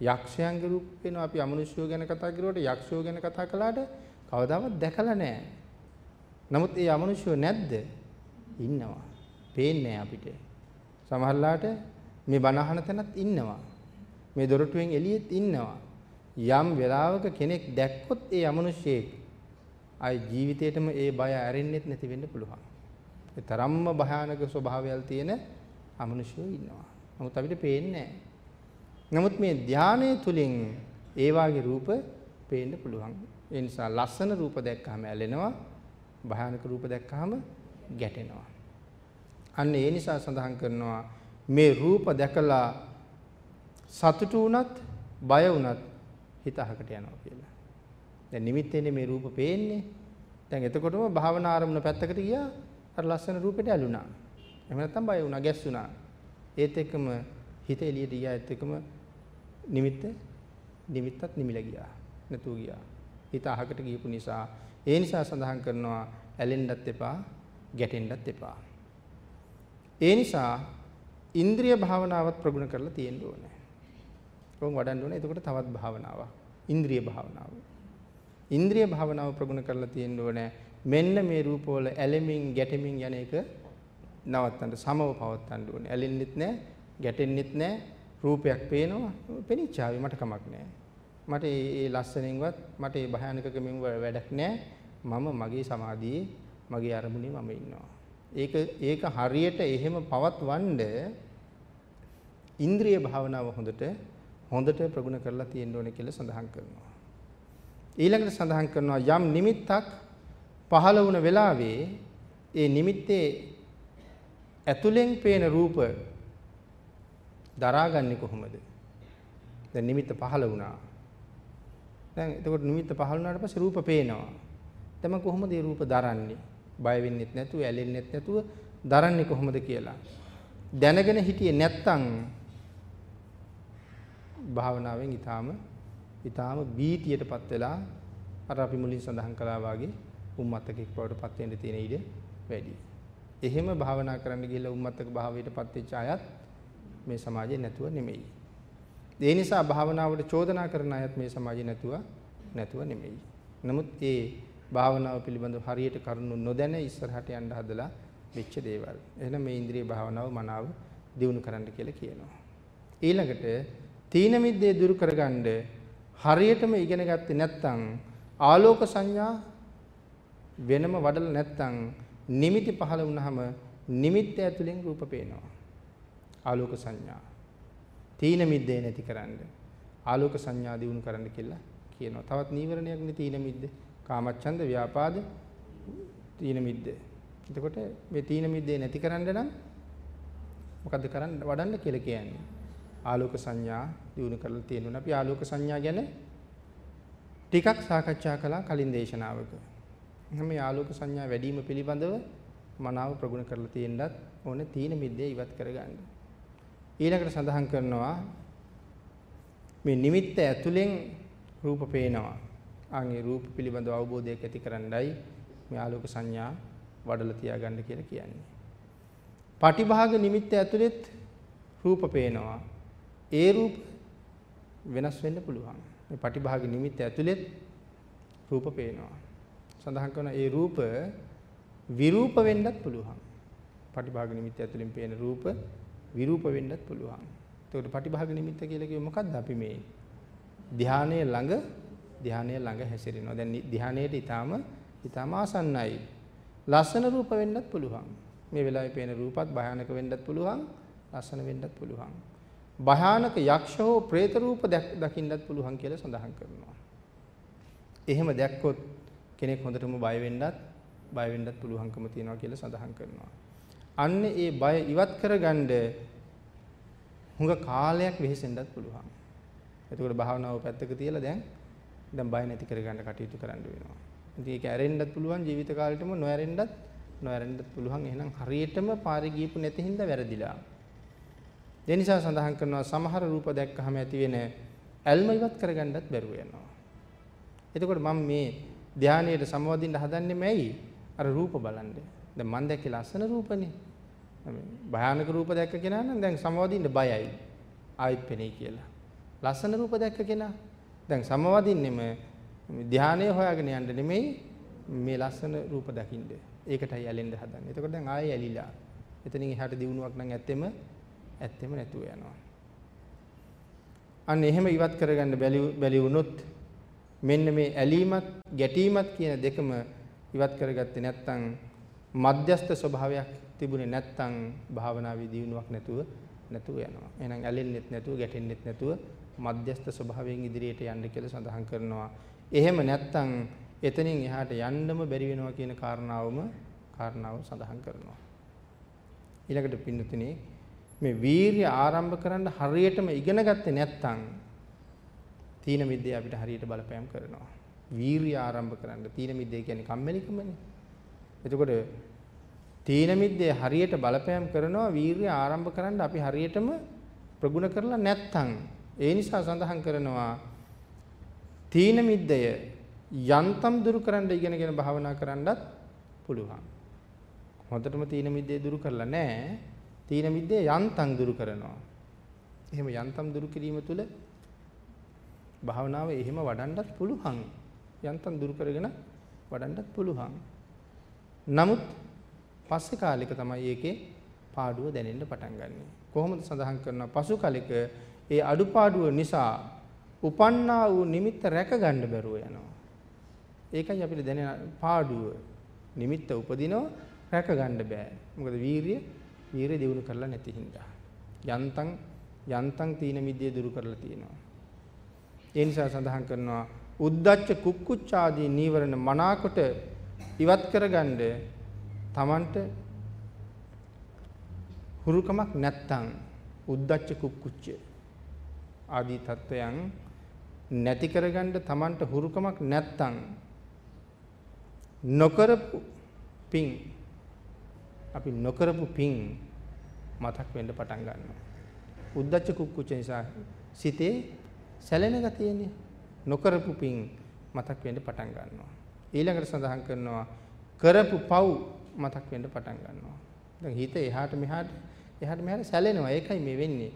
Speaker 1: යක්ෂයන්ගේ රූප පේනවා. අපි අමනුෂ්‍යයෝ ගැන කතා කරුවට යක්ෂයෝ ගැන කතා කළාට කවදාවත් දැකලා නැහැ. නමුත් ඒ අමනුෂ්‍යයෝ නැද්ද? ඉන්නවා. පේන්නේ අපිට. සමහරලාට මේ බණහන තැනත් ඉන්නවා. මේ දොරටුවෙන් එළියෙත් ඉන්නවා. යම් වෙලාවක කෙනෙක් දැක්කොත් ඒ අමනුෂ්‍යයෙක් ආයි ජීවිතේටම ඒ බය ඇරෙන්නෙත් නැති වෙන්න පුළුවන්. ඒ තරම්ම භයානක ස්වභාවයල් තියෙන අමනුෂ්‍යයෝ ඉන්නවා. නමුත් අපිට පේන්නේ නමුත් මේ ධානයේ තුලින් ඒ වාගේ රූප පේන්න පුළුවන්. ඒ නිසා ලස්සන රූප දැක්කහම ඇලෙනවා, භයානක රූප දැක්කහම ගැටෙනවා. අන්න ඒ නිසා සඳහන් කරනවා මේ රූප දැකලා සතුටු වුණත්, බය වුණත් හිත අහකට යනවා කියලා. දැන් නිමිත්තේනේ මේ රූප පේන්නේ. දැන් එතකොටම භාවනා ආරමුණ පැත්තකට ගියා අර ලස්සන රූපෙට ඇලුනා. එහෙම නැත්නම් බය වුණා, ගැස්සුණා. ඒත් එක්කම හිත එළියට ගියාත් එක්කම නිමිත්ත නිමිත්තත් නිමිලා ගියා. නැතුව ගියා. හිත අහකට ගියපු නිසා ඒ නිසා සඳහන් කරනවා ඇලෙන්නත් එපා, ගැටෙන්නත් එපා. ඒ නිසා ඉන්ද්‍රිය භාවනාවත් ප්‍රගුණ කරලා තියෙන්න ඕනේ. කොහොම වඩන්න ඕනේ? එතකොට තවත් භාවනාවක්. ඉන්ද්‍රිය භාවනාව. ඉන්ද්‍රිය භාවනාව ප්‍රගුණ කරලා තියෙන්න ඕනේ. මෙන්න මේ රූපවල ඇලෙමින් ගැටෙමින් යන එක නවත්තන්න සමව පවත්තන්න ඕනේ. ඇලෙන්නෙත් නැහැ, ගැටෙන්නෙත් නැහැ. රූපයක් පේනවා. පෙනිච්චාවේ මට කමක් නැහැ. මට ඒ ලස්සනින්වත් මට ඒ භයානකකමින් වැඩක් නැහැ. මම මගේ සමාධියේ මගේ අරමුණේ මම ඉන්නවා. ඒක ඒක හරියට එහෙම පවත්වන්න ඉන්ද්‍රිය භාවනාව හොඳට හොඳට ප්‍රගුණ කරලා තියෙන්න ඕනේ කියලා සඳහන් කරනවා. ඊළඟට සඳහන් කරනවා යම් නිමිත්තක් පහළ වුණ වෙලාවේ ඒ නිමිත්තේ ඇතුලෙන් පේන රූප දරාගන්නේ කොහොමද? දැන් නිමිත්ත පහළ වුණා. දැන් එතකොට නිමිත්ත පහළ වුණාට පස්සේ රූප පේනවා. දැන් කොහොමද මේ රූප දරන්නේ? බය වෙන්නෙත් නැතුව, ඇලෙන්නෙත් නැතුව දරන්නේ කොහොමද කියලා. දැනගෙන හිටියේ නැත්තම් භාවනාවෙන් ඊටාම ඊටාම බීතියටපත් වෙලා අර අපි මුලින් සඳහන් කළා වාගේ උම්මත්තකෙක් බවට පත් වෙන්න තියෙන ඉඩ වැඩි. එහෙම භාවනා කරන්න ගිහලා උම්මත්තක භාවයටපත් වෙච්ච අයත් මේ සමාජයේ නැතුව නෙමෙයි. ඒ නිසා භාවනාවට චෝදනා කරන අයත් මේ සමාජයේ නැතුව නැතුව නෙමෙයි. නමුත් ඒ භාවනාව පිළිබඳව හරියට කරුණු නොදැන ඉස්සරහට යන්න හදලා වෙච්ච දේවල්. එහෙනම් මේ ඉන්ද්‍රිය භාවනාව මනාව දියුණු කරන්න කියලා කියනවා. ඊළඟට තීන මිද්දේ දුරු කරගන්න හරියටම ඉගෙන ගත්තේ නැත්නම් ආලෝක සංඥා වෙනම වඩලා නැත්නම් නිමිති පහළ වුණාම නිමිත්ත ඇතුලෙන් රූප පේනවා. ආලෝක සංඥා. තීන මිද්දේ නැති කරන්න. ආලෝක සංඥා දිනු කරන්න කියලා කියනවා. තවත් නීවරණයක් නේ තීන මිද්ද. කාමච්ඡන්ද ව්‍යාපාද තීන මිද්ද. එතකොට මේ තීන මිද්දේ නැති කරන්න නම් මොකද්ද කරන්න වඩන්න කියලා කියන්නේ. ආලෝක සංඥා දිනු කරලා තියෙනවා. අපි ආලෝක සංඥා ගැන ටිකක් සාකච්ඡා කළා කලින් දේශනාවක. මේ ආලෝක සංඥා වැඩි වීම පිළිබඳව මනාව ප්‍රගුණ කරලා තියෙන්නත් ඕනේ තීන මිද්දේ ඉවත් කරගන්න. ඊළඟට සඳහන් කරනවා මේ නිමිත්ත ඇතුලෙන් රූප පේනවා. ආන්ගේ රූප පිළිබඳව අවබෝධයක් ඇති කරන්නයි මේ ආලෝක සංඥා වඩලා තියාගන්න කියලා කියන්නේ. පටිභාග නිමිත්ත ඇතුලෙත් රූප පේනවා. ඒ රූප වෙනස් වෙන්න පුළුවන්. මේ පටිභාග නිමිත්ත ඇතුලෙත් රූප පේනවා. සඳහන් කරන ඒ රූප විරූප වෙන්නත් පුළුවන්. පටිභාග නිමිත්ත ඇතුලෙන් පේන රූප විරූප වෙන්නත් පුළුවන්. එතකොට පටිභාග නිමිත්ත කියලා කිව්වෙ මොකද්ද අපි මේ ධානයේ ළඟ ධානයේ ළඟ හැසිරෙනවා. දැන් ධානයේට ඊටාම ඊටාම ආසන්නයි. ලස්සන රූප වෙන්නත් පුළුවන්. මේ වෙලාවේ පේන රූපත් භයානක වෙන්නත් පුළුවන්, ලස්සන වෙන්නත් පුළුවන්. භයානක යක්ෂ හෝ പ്രേත රූප දකින්නත් පුළුවන් කියලා සඳහන් කරනවා. එහෙම දැක්කොත් කෙනෙක් හොඳටම බය වෙන්නත් බය වෙන්නත් පුළුවන්කම තියෙනවා කියලා සඳහන් කරනවා. අන්න ඒ බය ඉවත් කරගන්න හුඟ කාලයක් වෙහෙසෙන්නත් පුළුවන්. එතකොට භාවනාව පැත්තක තියලා දැන් දැන් බය නැති කරගන්න කටයුතු කරන්න වෙනවා. ඉතින් ඒක ඇරෙන්නත් පුළුවන් ජීවිත කාලෙටම නොඇරෙන්නත් නොඇරෙන්නත් පුළුවන්. එහෙනම් හරියටම පාරේ ගියපු නැති හින්දා වැරදිලා. ඒ නිසා සඳහන් කරනවා සමහර රූප දැක්කහම ඇති වෙන ඇල්ම ඉවත් කරගන්නත් බැරුව යනවා. එතකොට මම මේ ධානයේට සමවදින්න හදන්නේ මැයි අර රූප බලන්න. දැන් මම දැක්කේ ලස්සන රූපනේ. භයානක රූප දැක්ක කෙනා නම් දැන් සමවදින්න බයයි. ආයෙත් පෙනෙයි කියලා. ලස්සන රූප දැක්ක කෙනා දැන් සමවදින්නෙම ධානය හොයාගෙන යන්න නෙමෙයි මේ ලස්සන රූප දකින්න. ඒකටයි ඇලෙන්න හදන්නේ. එතකොට දැන් ආයෙ ඇලිලා. එතනින් එහාට දිනුවක් නම් ඇත්තෙම ඇත්තෙම නැතුව යනවා. අන්න එහෙම ඉවත් කරගන්න බැලි වුණොත් මෙන්න මේ ඇලීමත් ගැටීමත් කියන දෙකම ඉවත් කරගත්තේ නැත්නම් මධ්‍යස්ත ස්වභාවයක් තිබුණේ නැත්නම් භාවනාවේ දියුණුවක් නැතුව නැතුව යනවා. එහෙනම් ඇලෙන්නෙත් නැතුව ගැටෙන්නෙත් නැතුව මධ්‍යස්ත ස්වභාවයෙන් ඉදිරියට යන්න කියලා සඳහන් කරනවා. එහෙම නැත්නම් එතනින් එහාට යන්නම බැරි වෙනවා කියන කාරණාවම කාරණාව සඳහන් කරනවා. ඊළඟට පින්නතුනේ මේ වීරිය ආරම්භ කරන්න හරියටම ඉගෙන ගත්තේ නැත්නම් තීන මිද්දේ අපිට හරියට බලපෑම් කරනවා. වීරිය ආරම්භ කරන්න තීන මිද්දේ කියන්නේ කම්මැලිකමනේ. එතකොට තීන මිද්දේ හරියට බලපෑම් කරනවා වීරිය ආරම්භ කරන්න අපි හරියටම ප්‍රගුණ කරලා නැත්නම් ඒ නිසා සඳහන් කරනවා තීන මිද්දය යන්තම් දුරු කරන්න ඉගෙනගෙන භාවනා කරන්නත් පුළුවන්. හොඳටම තීන මිද්දේ දුරු කරලා නැහැ. තීන මිද්දේ යන්තම් දුරු කරනවා. එහෙම යන්තම් දුරු කිරීම තුළ භාවනාව එහෙම වඩන්නත් පුළුවන්. යන්තම් දුරු කරගෙන වඩන්නත් පුළුවන්. නමුත් පස්සේ කාලෙක තමයි ඒකේ පාඩුව දැනෙන්න පටන් ගන්නෙ. කොහොමද සඳහන් කරනවා පසු කලෙක ඒ අඩුපාඩුව නිසා උපන්නා වූ නිමිත්ත රැක ගන්න බැරුව යනවා. ඒකයි අපිට දැනෙන පාඩුව. නිමිත්ත උපදිනව රැක ගන්න බෑ. මොකද වීරිය වීරිය දියුණු කරලා නැති හින්දා. යන්තම් යන්තම් තීන මිද්දේ දුරු කරලා තියෙනවා. ඒ නිසා සඳහන් කරනවා උද්දච්ච කුක්කුච්ච ආදී නීවරණ මනාකොට ඉවත් කරගන්න තමන්ට හුරුකමක් නැත්තම් උද්දච්ච කුක්කුච්ච ආදී තත්වයන් නැති කරගන්න තමන්ට හුරුකමක් නැත්තම් නොකරපු පිං අපි නොකරපු පිං මතක් වෙන්න පටන් ගන්නවා. උද්දච්ච කුක්කුච්ච නිසා සිතේ සැලෙන ගතියනේ නොකරපු පිං මතක් වෙන්න පටන් ගන්නවා. ඊළඟට සඳහන් කරනවා කරපු පව් මතක් වෙන්න පටන් ගන්නවා. දැන් හිත එහාට මෙහාට එහාට මෙහාට සැලෙනවා. ඒකයි මේ වෙන්නේ.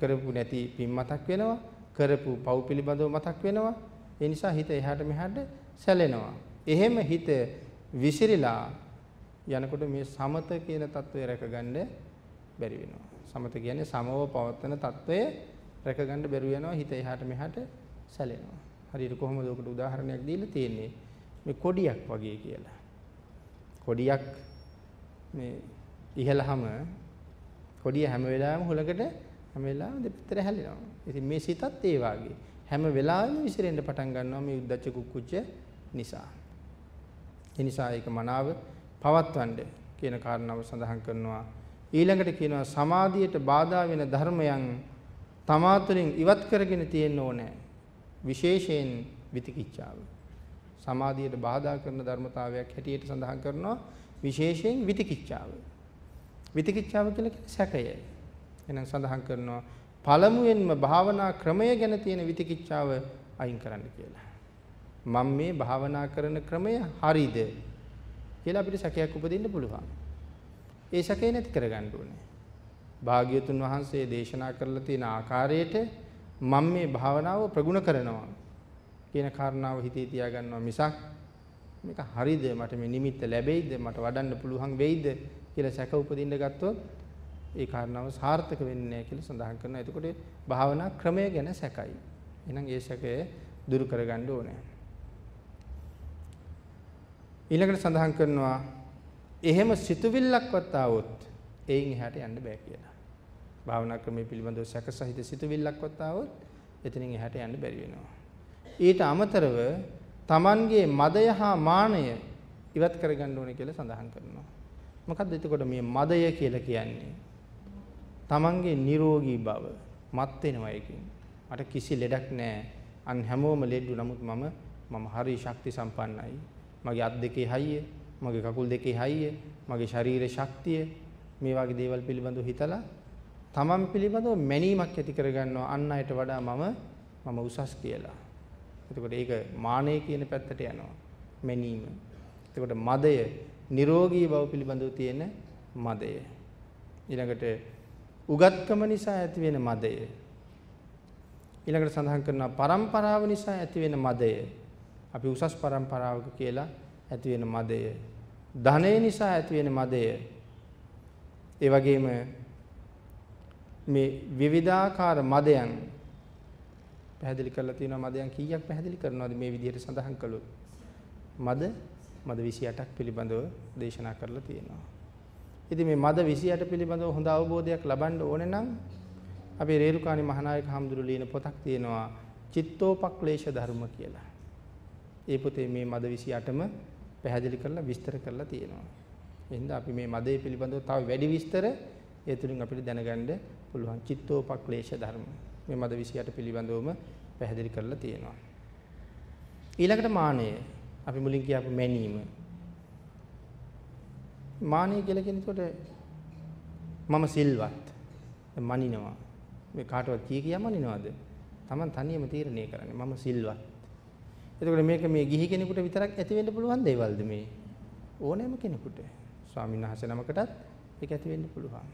Speaker 1: කරපු නැති පින් මතක් වෙනවා. කරපු පව් පිළිබඳව මතක් වෙනවා. ඒ නිසා හිත එහාට මෙහාට සැලෙනවා. එහෙම හිත විසිරිලා යනකොට මේ සමත කියන தত্ত্বය රැකගන්න බැරි වෙනවා. සමත කියන්නේ සමව පවත්වන தত্ত্বය රැකගන්න බැරුව යනවා හිත එහාට මෙහාට සැලෙනවා. හරියට කොහොමද ඔකට උදාහරණයක් දීලා තියෙන්නේ? මේ කොඩියක් වගේ කියලා. කොඩියක් මේ ඉහළම කොඩිය හැම වෙලාවෙම හොලකට හැම වෙලාවෙම දෙපැත්තට හැලෙනවා. ඉතින් මේ සිතත් ඒ වාගේ හැම වෙලාවෙම විසිරෙන්න පටන් ගන්නවා මේ උද්දච්ච කුක්කුච්ච නිසා. ඒ නිසා ඒක මනාව පවත්වන්න කියන කාරණාව සඳහන් කරනවා. ඊළඟට කියනවා සමාධියට බාධා වෙන ධර්මයන් තමා තුළින් ඉවත් කරගෙන තියෙන්න ඕනේ. විශේෂයෙන් විතිකිච්ඡාව. සමාධියට බාධා කරන ධර්මතාවයක් හැටියට සඳහන් කරනවා විශේෂයෙන් විතිකිච්ඡාව. විතිකිච්ඡාව කියලා කියන්නේ සැකය. එහෙනම් සඳහන් කරනවා පළමුවෙන්ම භාවනා ක්‍රමය ගැන තියෙන විතිකිච්ඡාව අයින් කරන්න කියලා. මම මේ භාවනා කරන ක්‍රමය හරිද කියලා අපිට සැකයක් උපදින්න පුළුවන්. ඒ සැකේ නැති කරගන්න ඕනේ. භාග්‍යතුන් වහන්සේ දේශනා කරලා තියෙන ආකාරයට මම මේ භාවනාව ප්‍රගුණ කරනවා කියන කාරණාව හිතේ තියාගන්නවා මිසක් මේක හරිද මට මේ නිමිත්ත ලැබෙයිද මට වඩන්න පුළුවන් වෙයිද කියලා සැක උපදින්න ගත්තොත් ඒ කාරණාව සාර්ථක වෙන්නේ නැහැ කියලා සඳහන් කරනවා. එතකොට භාවනා ක්‍රමය ගැන සැකයි. එහෙනම් ඒ සැකය දුරු කරගන්න ඕනේ. ඊළඟට සඳහන් කරනවා එහෙම සිතුවිල්ලක්වත් ආවොත් එයින් එහාට යන්න බෑ කියලා. භාවනා ක්‍රමයේ පිළිබඳව සැකසහිත සිතුවිල්ලක්වත් ආවොත් එතනින් එහාට යන්න බැරි වෙනවා. ඊට අමතරව Tamanගේ මදය හා මානය ඉවත් කරගන්න ඕනේ කියලා සඳහන් කරනවා. මොකද්ද එතකොට මේ මදය කියලා කියන්නේ? Tamanගේ නිරෝගී බව මත් වෙනවා එකකින්. මට කිසි ලෙඩක් නැහැ. අන් හැමෝම ලෙඩු නමුත් මම මම හරි ශක්ති සම්පන්නයි. මගේ අත් දෙකේ හයිය, මගේ කකුල් දෙකේ හයිය, මගේ ශරීරේ ශක්තිය මේ වගේ දේවල් පිළිබඳව හිතලා තමන් පිළිබඳව මැනීමක් ඇති කරගන්නවා අන් අයට වඩා මම මම උසස් කියලා. එතකොට ඒක මානය කියන පැත්තට යනවා. මැනීම. එතකොට මදය නිරෝගී බව පිළිබඳව තියෙන මදය. ඊළඟට උගත්කම නිසා ඇති වෙන මදය. ඊළඟට සඳහන් කරනවා પરම්පරාව නිසා ඇති වෙන මදය. අපි උසස් પરම්පරාවක කියලා ඇති වෙන මදය. ධනය නිසා ඇති වෙන මදය. ඒ වගේම මේ විවිධාකාර මදයන් පැහැදිලි කරලා තියෙනවා මදයන් කීයක් පැහැදිලි කරනවද මේ විදිහට සඳහන් කළොත් මද මද 28ක් පිළිබඳව දේශනා කරලා තියෙනවා. ඉතින් මේ මද 28 පිළිබඳව හොඳ අවබෝධයක් ලබන්න ඕනේ නම් අපේ රේරුකාණි මහානායක හඳුරු ලියන පොතක් තියෙනවා චිත්තෝපක්ලේශ ධර්ම කියලා. ඒ පොතේ මේ මද 28ම පැහැදිලි කරලා විස්තර කරලා තියෙනවා. එහෙනම් අපි මේ මදේ පිළිබඳව තව වැඩි විස්තර ඒ තුලින් අපිට දැනගන්න පුළුවන් චිත්තෝපක්ලේශ ධර්ම. මේ මද 28 පිළිබඳවම පැහැදිලි කරලා තියෙනවා. ඊළඟට මානය. අපි මුලින් කියපු මැනීම. මානය කියලා කියනකොට මම සිල්වත්. මනිනවා. මේ කාටවත් කී කියා මනිනවද? Taman තනියම තීරණය කරන්නේ මම සිල්වත්. එතකොට මේක මේ ගිහි කෙනෙකුට විතරක් ඇති වෙන්න පුළුවන් දේවල්ද මේ? ඕනෑම කෙනෙකුට. ස්වාමීන් වහන්සේ නමකටත් ඒක ඇති වෙන්න පුළුවන්.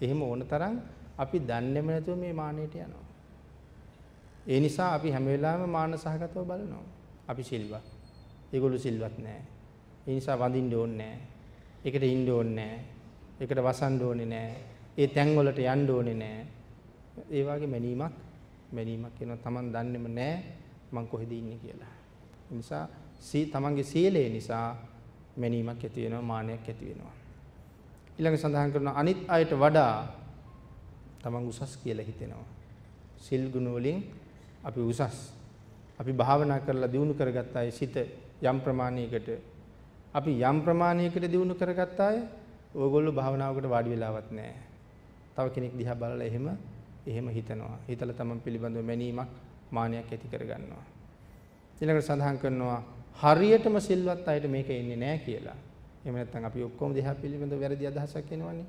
Speaker 1: එහෙම ඕන තරම් අපි දන්නේම නැතුව මේ මානෙට යනවා. ඒ නිසා අපි හැම වෙලාවෙම මාන සහගතව බලනවා. අපි සිල්වත්. ඒගොල්ලෝ සිල්වත් නෑ. ඒ නිසා වඳින්න ඕනේ නෑ. ඒකට ඉන්න ඕනේ නෑ. ඒකට වසන්න ඕනේ නැහැ. ඒ තැන් වලට යන්න ඕනේ නැහැ. ඒ වගේ මැනීමක් මැනීමක් කියනවා Taman දන්නේම නැහැ මං කොහෙද ඉන්නේ කියලා. ඒ නිසා සී තමන්ගේ සීලය නිසා මැනීමක් ඇති වෙනවා මානයක් ඇති වෙනවා. ඊළඟ සඳහන් කරන අනිත් අයට වඩා තමන් උසස් කියලා හිතෙනවා. සිල් ගුණ වලින් අපි උසස්. අපි භාවනා කරලා දිනු කරගත්ත අය සිත යම් ප්‍රමාණයකට අපි යම් ප්‍රමාණයකට දිනු කරගත්ත අය ඕගොල්ලෝ භාවනාවකට වාඩි වෙලාවත් නැහැ. තව කෙනෙක් දිහා බලලා එහෙම එහෙම හිතනවා. හිතලා තමන් පිළිබඳව මැනීමක් මානයක් ඇති කරගන්නවා. ඊළඟට සඳහන් කරනවා හරියටම සිල්වත් අයට මේක එන්නේ නැහැ කියලා. එහෙම නැත්නම් අපි ඔක්කොම දෙහා පිළිබඳව වැරදි අදහසක් එනවනේ.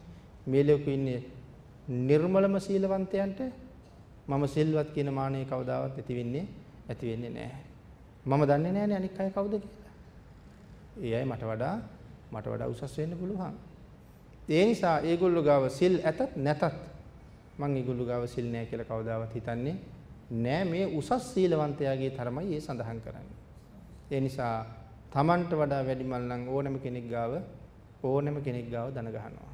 Speaker 1: මේ ලෝකෙ ඉන්නේ නිර්මලම සීලවන්තයන්ට මම සිල්වත් කියන මානෙ කවදාවත් ඇති වෙන්නේ ඇති වෙන්නේ නැහැ. මම දන්නේ නැහැනේ අනික් අය කවුද කියලා. ඒ අය මට වඩා මට වඩා උසස් වෙන්න පුළුවන්. ඒ නිසා ඒගොල්ලෝ ගාව සිල් ඇතත් නැතත් මං ඒගොල්ලෝ ගාව සිල් නැහැ කියලා කවදාවත් හිතන්නේ නෑ මේ උසස් සීලවන්තයාගේ තරමයි ඒ සඳහන් කරන්නේ. ඒ නිසා Tamanට වඩා වැඩිමල් නම් ඕනම කෙනෙක් ගාව ඕනම කෙනෙක් ගාව දන ගහනවා.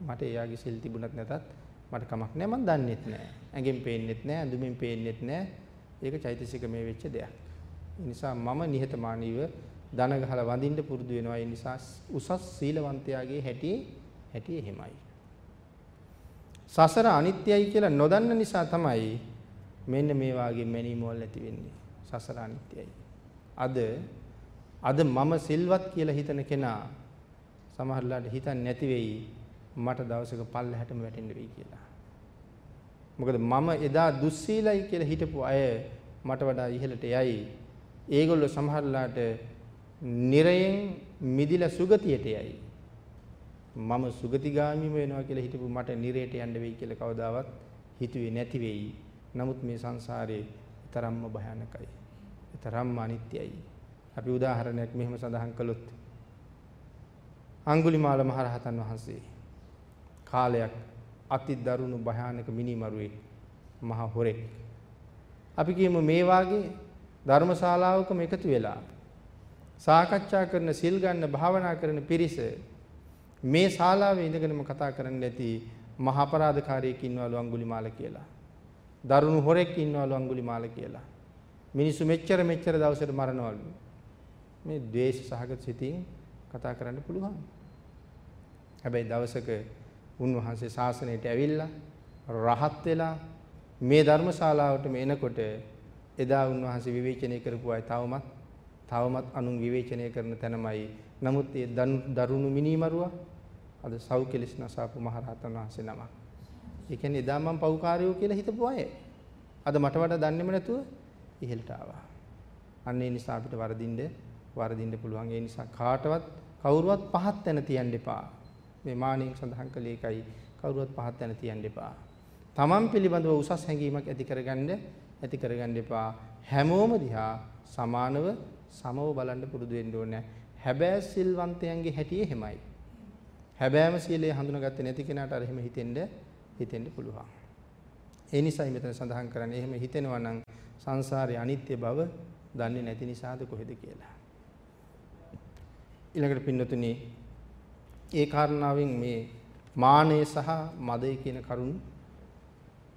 Speaker 1: මට එයාගේ සිල් තිබුණත් නැතත් මට කමක් නැහැ මම දන්නෙත් නැහැ. ඇඟෙන් පේන්නෙත් නැහැ, ඇඳුමින් පේන්නෙත් නැහැ. ඒක චෛතසික මේ වෙච්ච දෙයක්. ඒ නිසා මම නිහතමානීව දන ගහලා වඳින්න පුරුදු වෙනවා. ඒ නිසා උසස් සීලවන්තයාගේ හැටි හැටි එහෙමයි. සසර අනිත්‍යයි කියලා නොදන්න නිසා තමයි මෙන්න මේ වාගේ මැනීම වල ඇති වෙන්නේ. සසර අනිත්‍යයි. අද අද මම සිල්වත් කියලා හිතන කෙනා සමහරලාට හිතන්නේ නැති වෙයි මට දවසක පල්ලහැටම වැටෙන්න වෙයි කියලා. මොකද මම එදා දුස්සීලයි කියලා හිටපු අය මට වඩා ඉහළට යයි. ඒගොල්ලෝ සමහරලාට නිරයෙන් මිදිලා සුගතියට යයි. මම සුගතිගාමීම වෙනවා කියලා හිටපු මට නිරයට යන්න වෙයි කියලා කවදාවත් හිතුවේ නැති වෙයි. නමුත් මේ සංසාරේ තරම්ම භයානකයි. තරම්ම අනිත්‍යයි. අපි උදාහරණයක් මෙහෙම සඳහන් කළොත් අඟුලිමාල මහරහතන් වහන්සේ කාලයක් අති දරුණු භයානක මිනිමරුවෙක් මහ හොරෙක් අපි කියමු මේ වාගේ ධර්මශාලාවකම එකතු වෙලා සාකච්ඡා කරන සිල් ගන්න භාවනා කරන පිරිස මේ ශාලාවේ ඉඳගෙනම කතා කරන්න ඇති මහ අපරාධකාරයෙක් ඉන්නවලු අඟුලිමාල කියලා. දරුණු හොරෙක් ඉන්නවලු අඟුලිමාල කියලා. මිනිස්සු මෙච්චර මෙච්චර දවසට මරනවලු. මේ ද්වේෂ සහගත සිතින් කතා කරන්න පුළුවන්. හැබැයි දවසක උන්වහන්සේ ශාසනයට ඇවිල්ලා රහත් වෙලා මේ ධර්මශාලාවටම එනකොට එදා උන්වහන්සේ විවේචනය කරපු අය තවමත් තවමත් අනුන් විවේචනය කරන තැනමයි. නමුත් ඒ දරුණු මිනිමරුවා අද සෞඛ්‍යලිස් නසාපු මහරහතන් වහන්සේ නමක්. ඒ කියන්නේ එදා මම පව්කාරයෝ කියලා හිතපු අය. අද මට වඩා දන්නේම නැතුව ඉහෙලට ආවා. අන්න ඒ නිසා අපිට වරදින්න වරදින්න පුළුවන්. ඒ නිසා කාටවත් කවුරුවත් පහත් තැන තියන්න එපා. මේ මානෙන් සඳහන් කළේ එකයි කවුරුවත් පහත් තැන තියන්න එපා. තමන් පිළිබඳව උසස් හැඟීමක් ඇති කරගන්න ඇති කරගන්න එපා. හැමෝම දිහා සමානව සමව බලන්න පුරුදු වෙන්න ඕනේ. හැබෑ සිල්වන්තයන්ගේ හැටි එහෙමයි. හැබෑම සීලය හඳුනාගත්තේ නැති කෙනාට අර එහෙම හිතෙන්න හිතෙන්න පුළුවන්. ඒ නිසායි මෙතන සඳහන් කරන්නේ එහෙම හිතෙනවා නම් සංසාරේ අනිත්‍ය බව දන්නේ නැති නිසාද කොහෙද කියලා. ඊළඟට පින්නතුනි ඒ කාරණාවෙන් මේ මානය සහ මදය කියන කරුණු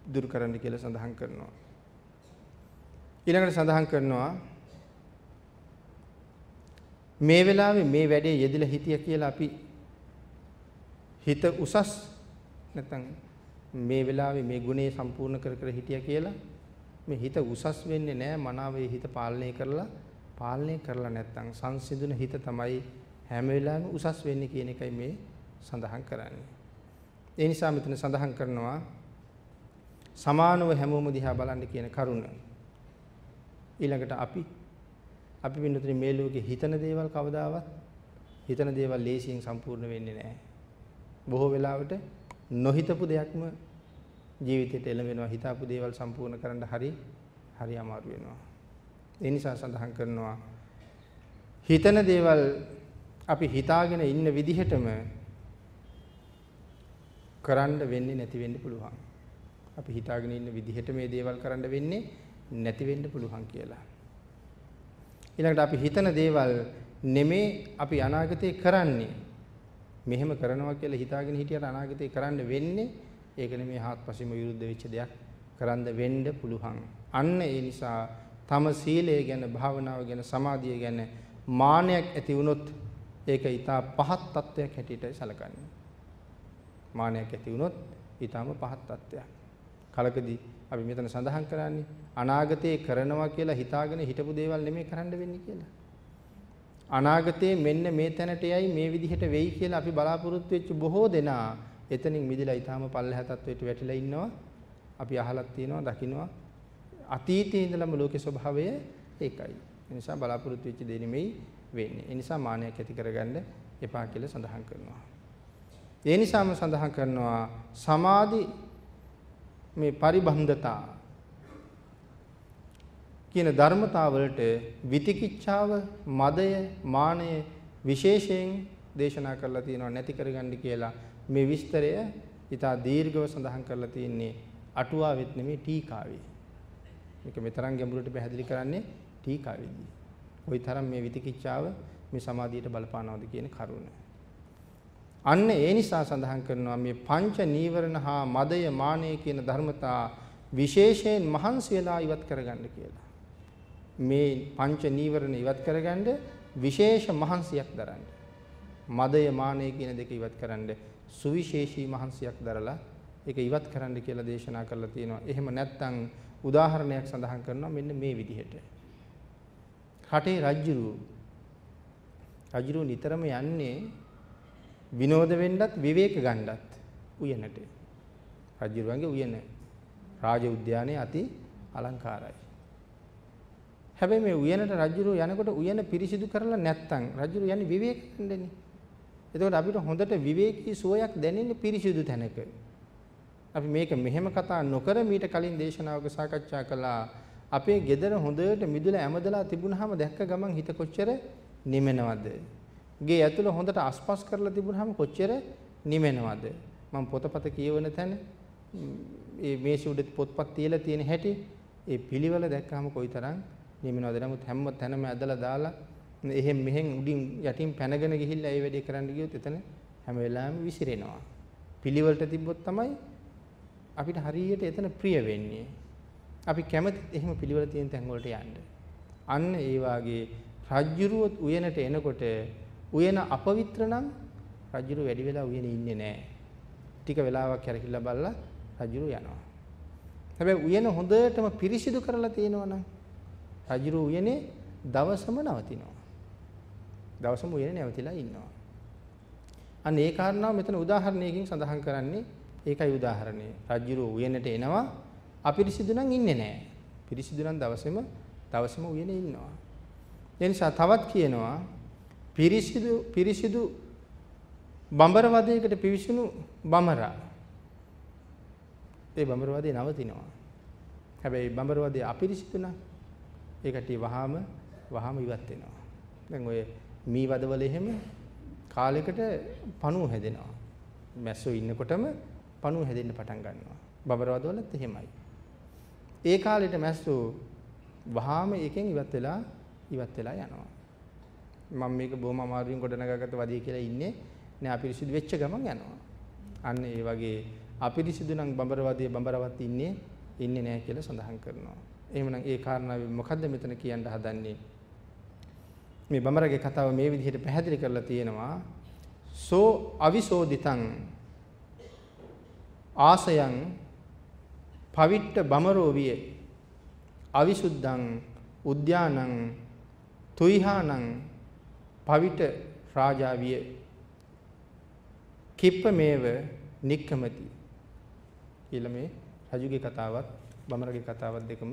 Speaker 1: දුරු කරන්න කියලා සඳහන් කරනවා. ඊළඟට සඳහන් කරනවා මේ වෙලාවේ මේ වැඩේ යෙදিলা හිටිය කියලා අපි හිත උසස් නැත්නම් මේ වෙලාවේ මේ ගුණේ සම්පූර්ණ කර කර හිටියා කියලා මේ හිත උසස් වෙන්නේ නැහැ මනාවේ හිත පාලනය කරලා පාලනය කරලා නැත්නම් සංසිඳුන හිත තමයි හැම වෙලාවෙම උසස් වෙන්නේ කියන එකයි මේ සඳහන් කරන්නේ. ඒ නිසා මෙතන සඳහන් කරනවා සමානව හැමෝම දිහා බලන්න කියන කරුණ. ඊළඟට අපි අපි වෙනතුනේ මේ ලෝකේ හිතන දේවල් කවදාවත් හිතන දේවල් ලේසියෙන් සම්පූර්ණ වෙන්නේ නැහැ. බොහෝ වෙලාවට නොහිතපු දෙයක්ම ජීවිතේට එළඹෙනවා හිතාපු දේවල් සම්පූර්ණ කරන්න හරි හරි අමාරු වෙනවා. ඒ නිසා සඳහන් කරනවා හිතන දේවල් අපි හිතාගෙන ඉන්න විදිහටම කරන්න වෙන්නේ නැති වෙන්න පුළුවන්. අපි හිතාගෙන ඉන්න විදිහට මේ දේවල් කරන්න වෙන්නේ නැති වෙන්න පුළුවන් කියලා. ඊළඟට අපි හිතන දේවල් නෙමේ අපි අනාගතේ කරන්නේ. මෙහෙම කරනවා කියලා හිතාගෙන හිටියට අනාගතේ කරන්න වෙන්නේ ඒක නෙමෙයි හාත්පසින්ම විරුද්ධ වෙච්ච දෙයක් කරන්න වෙන්න පුළුවන්. අන්න ඒ නිසා තම සීලය ගැන භාවනාව ගැන සමාධිය ගැන මානයක් ඇති වුණොත් ඒක ඊටා පහත් තත්වයක් හැටියටයි සැලකන්නේ. මානයක් ඇති වුණොත් ඊටාම පහත් තත්වයක්. කලකදී අපි මෙතන සඳහන් කරන්නේ අනාගතේ කරනවා කියලා හිතාගෙන හිටපු දේවල් නෙමෙයි කරන්න වෙන්නේ කියලා. අනාගතේ මෙන්න මේ තැනට යයි මේ විදිහට වෙයි කියලා අපි බලාපොරොත්තු වෙච්ච බොහෝ දෙනා එතනින් මිදලා ඊටාම පල්ලෙහා තත්වයට වැටිලා ඉන්නවා. අපි අහලක් තියෙනවා, දකින්නවා. අතීතයේ ඉඳලම ලෝකේ ස්වභාවය ඒකයි. ඒ නිසා බලාපොරොත්තු වෙච්ච දේ නෙමෙයි වෙන්නේ. ඒ නිසා මානයක් ඇති කරගන්න එපා කියලා සඳහන් කරනවා. ඒ නිසාම සඳහන් කරනවා සමාධි මේ පරිබන්ධතා කියන ධර්මතාවලට විතිකිච්ඡාව, මදය, මානය විශේෂයෙන් දේශනා කරලා තියෙනවා නැති කරගන්න කියලා මේ විස්තරය ඉතා දීර්ඝව සඳහන් කරලා තියෙන්නේ අටුවාවෙත් නෙමෙයි ටීකාවේ. මේක මෙතරම් ගැඹුරට පැහැදිලි කරන්නේ ටීකාවේදී. ওই තරම් මේ විතිකිච්ඡාව මේ සමාධියට බලපානවද කියන කරුණ. අන්න ඒ නිසා සඳහන් කරනවා මේ පංච නීවරණ හා මදය මානය කියන ධර්මතා විශේෂයෙන් මහන්සි වෙලා ඉවත් කරගන්න කියලා. මේ පංච නීවරණ ඉවත් කරගන්න විශේෂ මහන්සියක් දරන්න. මදය මානය කියන දෙක ඉවත් කරන්න සුවිශේෂී මහන්සියක් දරලා ඒක ඉවත් කරන්න කියලා දේශනා කරලා තියෙනවා. එහෙම නැත්නම් උදාහරණයක් සඳහන් කරනවා මෙන්න මේ විදිහට. රටේ රජුරු රජුරු නිතරම යන්නේ විනෝද වෙන්නත් විවේක ගන්නත් උයනට. රජුරුවන්ගේ උයන රාජ උද්‍යානයේ අති අලංකාරයි. හැබැයි මේ උයනට රජුරු යනකොට උයන පිරිසිදු කරලා නැත්තම් රජුරු යන්නේ විවේක ගන්නනේ. එතකොට අපිට හොඳට විවේකී සුවයක් දැනෙන්නේ පිරිසිදු තැනක. අපි මේක මෙහෙම කතා නොකර මීට කලින් දේශනාවක සාකච්ඡා කළා. අපේ gedara හොඳට මිදුලා ඇමදලා තිබුණාම දැක්ක ගමන් හිත කොච්චර නිමෙනවද? ගේ ඇතුළ හොඳට අස්පස් කරලා තිබුණාම කොච්චර නිමෙනවද? මම පොතපත කියවන තැන මේ මේසෙ උඩ පොත්පත් තියලා තියෙන හැටි ඒ පිළිවෙල දැක්කම කොයිතරම් නිමෙනවද? නමුත් හැම තැනම ඇදලා දාලා එහෙන් මෙහෙන් උඩින් යටින් පැනගෙන ගිහිල්ලා ඒ වැඩේ කරන්න ගියොත් එතන හැම වෙලාවෙම විසිරෙනවා. පිළිවෙලට තිබ්බොත් තමයි අපිට හරියට එතන ප්‍රිය වෙන්නේ. අපි කැමති එහෙම පිළිවෙල තියෙන තැන් වලට යන්න. අන්න ඒ වාගේ රජ්ජුරුවත් උයනට එනකොට උයන අපවිත්‍ර නම් රජුරු වැඩි වෙලා උයනේ ඉන්නේ නැහැ. ටික වෙලාවක් කරකිලා බලලා රජුරු යනවා. හැබැයි උයන හොඳටම පිරිසිදු කරලා තියෙනවා නම් රජුරු උයනේ දවසම නවතිනවා. දවසම උයනේ නැවතිලා ඉන්නවා. අන්න ඒ කාරණාව මෙතන උදාහරණයකින් සඳහන් කරන්නේ ඒකයි උදාහරණය. රජුරු උයනට එනවා අපිරිසිදු නම් ඉන්නේ නැහැ. පිරිසිදු නම් දවසෙම දවසම උයනේ ඉන්නවා. ඒ නිසා තවත් කියනවා පිරිසිදු පිරිසිදු බඹර වදයකට පිවිසුණු බඹරා. ඒ බඹර වදේ නවතිනවා. හැබැයි බඹර වදේ අපිරිසිදු නම් ඒ කට්ටිය වහාම වහාම ඉවත් වෙනවා. දැන් ඔය මී වදවල එහෙම කාලයකට පණුව හැදෙනවා. මැස්සෝ ඉන්නකොටම පණුව හැදෙන්න පටන් ගන්නවා. බඹර වදවලත් එහෙමයි. ඒ කාලෙට මැස්සෝ වහාම එකෙන් ඉවත් වෙලා ඉවත් වෙලා යනවා. මම මේක බොහොම අමාරුවෙන් ගොඩනගාගත්ත වදිය කියලා ඉන්නේ නෑ අපිරිසිදු වෙච්ච ගමන් යනවා. අන්න ඒ වගේ අපිරිසිදු නම් බඹරවදියේ බඹරවත් ඉන්නේ ඉන්නේ නෑ කියලා සඳහන් කරනවා. එහෙමනම් ඒ කාරණාව මොකද්ද මෙතන කියන්න හදන්නේ? මේ බඹරගේ කතාව මේ විදිහට පැහැදිලි කරලා තියෙනවා. සෝ අවිසෝදිතං ආසයන් පවිට්ට බමරෝ විය අවිසුද්ධං උද්‍යානං තුයිහානං පවිට රාජාවිය කිප්පමේව නික්කමති කියලා මේ රජුගේ කතාවත් බමරගේ කතාවත් දෙකම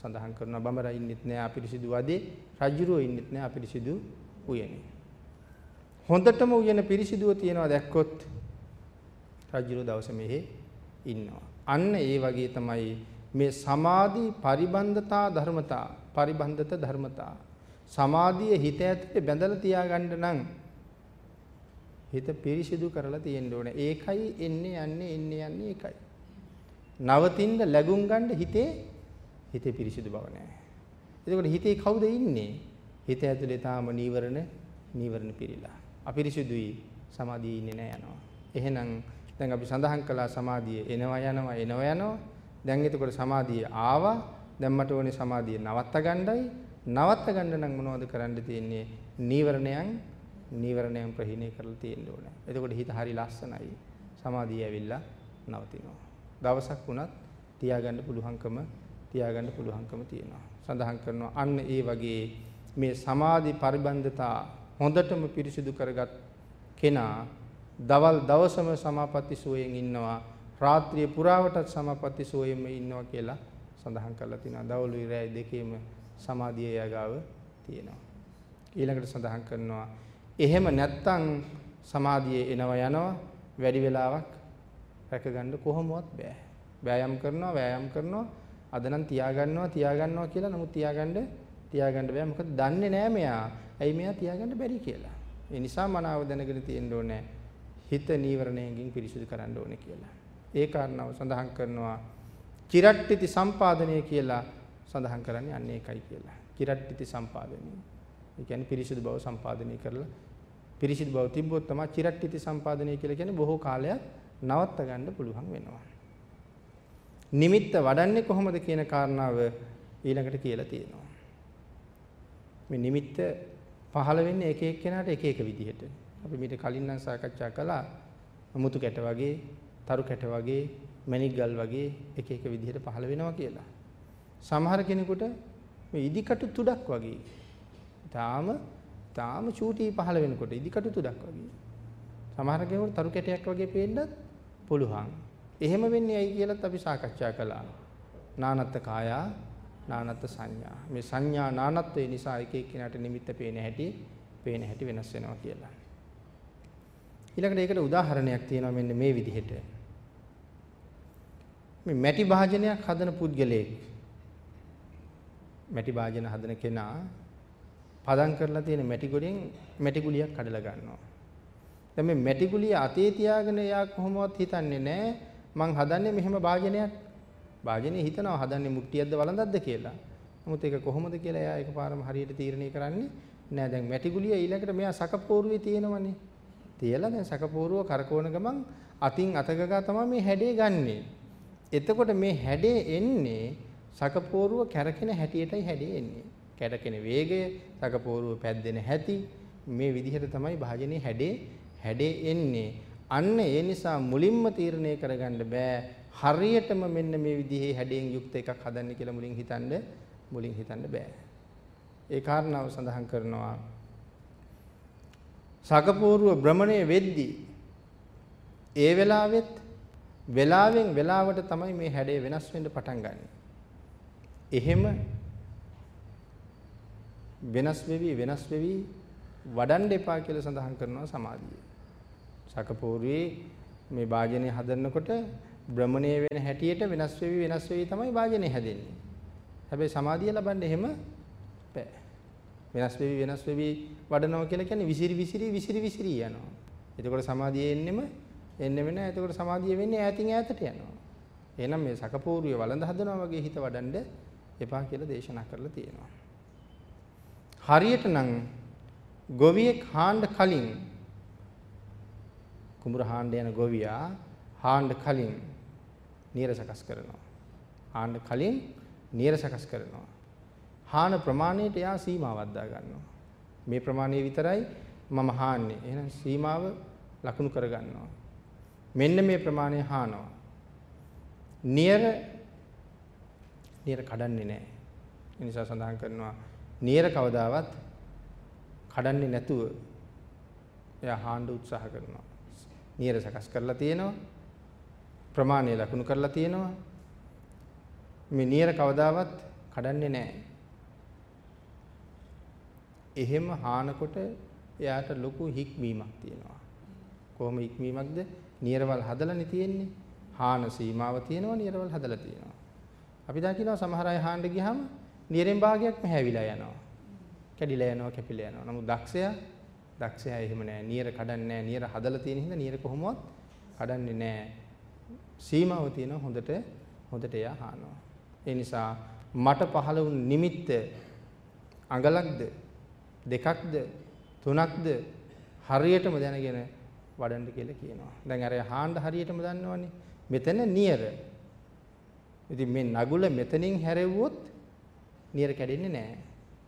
Speaker 1: සඳහන් කරනවා. බමරා ඉන්නෙත් නෑ අපිරිසිදු වදේ රජුරෝ ඉන්නෙත් නෑ අපිරිසිදු උයනේ. හොඳටම උයන පිරිසිදුව තියනවා දැක්කොත් රජුරෝ දවස මෙහි ඉන්නවා. අන්න ඒ වගේ තමයි මේ සමාධි පරිබන්ධතා ධර්මතා පරිබන්ධත ධර්මතා. සමාධිය හිත ඇතුලේ බැඳලා තියාගන්න නම් හිත පිරිසිදු කරලා තියෙන්න ඕනේ. ඒකයි එන්නේ යන්නේ එන්නේ යන්නේ ඒකයි. නවතින්න ලැබුම් ගන්න හිතේ හිතේ පිරිසිදු බව නැහැ. එතකොට හිතේ කවුද ඉන්නේ? හිත ඇතුලේ තාම නීවරණ නීවරණ පිරීලා. අපිරිසිදුයි සමාධියේ ඉන්නේ නැහැ යනවා. එහෙනම් දැන් අපි සඳහන් කළා සමාධිය එනවා යනවා එනවා යනවා. දැන් එතකොට සමාධිය ආවා. දැන් මට ඕනේ සමාධිය නවත්ත ගන්නයි. නවත්ත ගන්න නම් මොනවද කරන්න තියෙන්නේ? නීවරණයන් නීවරණයන් ප්‍රහීණය කරලා තියෙන්න ඕනේ. එතකොට හිත හරි ලස්සනයි. සමාධිය ඇවිල්ලා නවතිනවා. දවසක් වුණත් තියාගන්න පුළුවන්කම තියාගන්න පුළුවන්කම තියෙනවා. සඳහන් කරනවා අන්න ඒ වගේ මේ සමාධි පරිබන්ධතා හොඳටම පිරිසිදු කරගත් කෙනා දවල් දවසම සමාපatti සෝයෙන් ඉන්නවා රාත්‍රිය පුරාවටත් සමාපatti සෝයෙම ඉන්නවා කියලා සඳහන් කරලා තිනවා. දවල්ුයි රැයි දෙකේම සමාධිය යගාව තියෙනවා. ඊළඟට සඳහන් කරනවා එහෙම නැත්තම් සමාධිය එනවා යනවා වැඩි වෙලාවක් රැකගන්න කොහොමවත් බෑ. වෑයම් කරනවා වෑයම් කරනවා අද නම් තියාගන්නවා තියාගන්නවා කියලා නමුත් තියාගන්න තියාගන්න බෑ මොකද දන්නේ නෑ මෙයා ඇයි මෙයා තියාගන්න බැරි කියලා ඒ නිසා මනාව දැනගෙන තියෙන්න ඕනේ හිත නීවරණයෙන් පිරිසිදු කරන්න ඕනේ කියලා. ඒ කාරණාව සඳහන් කරනවා චිරට්ටිති සම්පාදනය කියලා සඳහන් කරන්නේ අන්න ඒකයි කියලා. චිරට්ටිති සම්පාදනය. ඒ කියන්නේ පිරිසිදු බව සම්පාදනය කරලා පිරිසිදු බව තිබ්බොත් තමයි චිරට්ටිති සම්පාදනය කියලා කියන්නේ බොහෝ කාලයක් නවත්ත ගන්න පුළුවන් වෙනවා. නිමිත්ත වඩන්නේ කොහොමද කියන කාරණාව ඊළඟට කියලා තියෙනවා. මේ නිමිත්ත පහළ වෙන්නේ එක එක්කෙනාට එක එක විදිහට. අපි මීට කලින් නම් සාකච්ඡා කළා මුතු කැට වගේ, තරු කැට වගේ, මණික් ගල් වගේ එක එක විදිහට පහළ වෙනවා කියලා. සමහර කෙනෙකුට මේ ඉදිකටු තුඩක් වගේ. තාම තාම චූටි පහළ වෙනකොට ඉදිකටු තුඩක් වගේ. සමහර කෙනෙකුට තරු කැටයක් වගේ පේන්නත් පුළුවන්. එහෙම වෙන්නේ ඇයි කියලාත් අපි සාකච්ඡා කළා. නානත්ත කායා නානත්ත සංඥා. මේ සංඥා නානත්වය නිසා එක එක්කිනාට නිමිත්ත පේන හැටි පේන හැටි වෙනස් වෙනවා කියලා. ඊළඟට ඒකට උදාහරණයක් තියෙනවා මෙන්න මේ විදිහට. මේ මැටි භාජනයක් හදන පුද්ගලයෙක් මැටි භාජන හදන කෙනා පදම් කරලා තියෙන මැටි ගොඩෙන් මැටි ගුලියක් කඩලා ගන්නවා. දැන් මේ මැටි ගුලිය අතේ තියාගෙන එයා කොහොමවත් හිතන්නේ නැහැ මං හදන්නේ මෙහෙම භාජනයක්. භාජනේ හිතනවා හදන්නේ මුට්ටියක්ද වළඳක්ද කියලා. නමුත් ඒක කොහොමද කියලා එයා එකපාරම හරියට තීරණය කරන්නේ නෑ. දැන් මැටි ගුලිය ඊළඟට මෙයා සකපෝරුවේ තියෙනවනේ. තියලා දැන් සකපෝරුව කරකවන ගමන් අතින් අතගගා තමයි මේ හැඩේ ගන්නෙ. එතකොට මේ හැඩේ එන්නේ සකපෝරුව කැරකෙන හැටියටයි හැඩේ එන්නේ. කැරකෙන වේගය, සකපෝරුව පැද්දෙන හැටි මේ විදිහට තමයි භාජනයේ හැඩේ හැඩේ එන්නේ. අන්න ඒ නිසා මුලින්ම තීරණය කරගන්න බෑ හරියටම මෙන්න මේ විදිහේ හැඩයෙන් යුක්ත එකක් හදන්න කියලා මුලින් හිතන්න මුලින් හිතන්න බෑ. ඒ කාරණාව සඳහන් කරනවා සගපූර්ව භ්‍රමණය වෙද්දී ඒ වෙලාවෙත් වෙලාවෙන් වෙලාවට තමයි මේ හැඩය වෙනස් වෙන්න පටන් ගන්න. එහෙම වෙනස් වෙවි වෙනස් වෙවි වඩන්න එපා කියලා සඳහන් කරනවා සමාධිය. සකපූර්වේ මේ වාජනේ හදනකොට භ්‍රමණය වෙන හැටියට වෙනස් වෙවි වෙනස් වෙවි තමයි වාජනේ හැදෙන්නේ. හැබැයි සමාධිය ලබන්න එහෙම බෑ. වෙනස් වෙවි වෙනස් වෙවි වඩනවා කියලා කියන්නේ විසිරි විසිරි විසිරි විසිරි යනවා. එතකොට සමාධිය එන්නෙම එන්නෙම නෑ. එතකොට සමාධිය වෙන්නේ ඈතින් ඈතට යනවා. එහෙනම් මේ සකපූර්විය වළඳ හදනවා වගේ හිත වඩන්න එපා කියලා දේශනා කරලා තියෙනවා. හරියට නම් ගොවියෙක් හාන්න කලින් කුඹුර හාන්න යන ගොවියා හාන්න කලින් නියර සකස් කරනවා. හාන්න කලින් නියර සකස් කරනවා. හාන ප්‍රමාණයට යා සීමාවක් දා ගන්නවා. මේ ප්‍රමාණය විතරයි මම හාන්නේ. එහෙනම් සීමාව ලකුණු කර ගන්නවා. මෙන්න මේ ප්‍රමාණය හානවා. නියර නියර කඩන්නේ නැහැ. ඒ නිසා සඳහන් කරනවා නියර කවදාවත් කඩන්නේ නැතුව එයා හාන්න උත්සාහ කරනවා. නියර සකස් කරලා තියෙනවා. ප්‍රමාණය ලකුණු කරලා තියෙනවා. මේ නියර කවදාවත් කඩන්නේ නැහැ. එහෙම හානකොට එයාට ලොකු හික්මීමක් තියෙනවා. කොහොම හික්මීමක්ද? නියරවල් හදලානේ තියෙන්නේ. හාන සීමාව තියෙනවා නියරවල් හදලා තියෙනවා. අපි දකිනවා සමහර අය හාන්න ගියාම නියරෙන් භාගයක්ම හැවිලා යනවා. කැඩිලා යනවා, කැපිලා යනවා. නමුත් දක්ෂයා දක්ෂයා එහෙම නෑ. නියර කඩන්නේ නෑ. නියර හදලා තියෙන හින්දා නියර කොහොමවත් කඩන්නේ නෑ. සීමාව තියෙනවා හොඳට හොඳට එයා හානවා. ඒ නිසා මට පහළ වුණු නිමිත්ත අඟලක්ද දෙකක්ද තුනක්ද හරියටම දැනගෙන වඩන්න කියලා කියනවා. දැන් අර හාන්න හරියටම දන්නවනේ. මෙතන නියර. ඉතින් මේ නගුල මෙතනින් හැරෙව්වොත් නියර කැඩෙන්නේ නැහැ.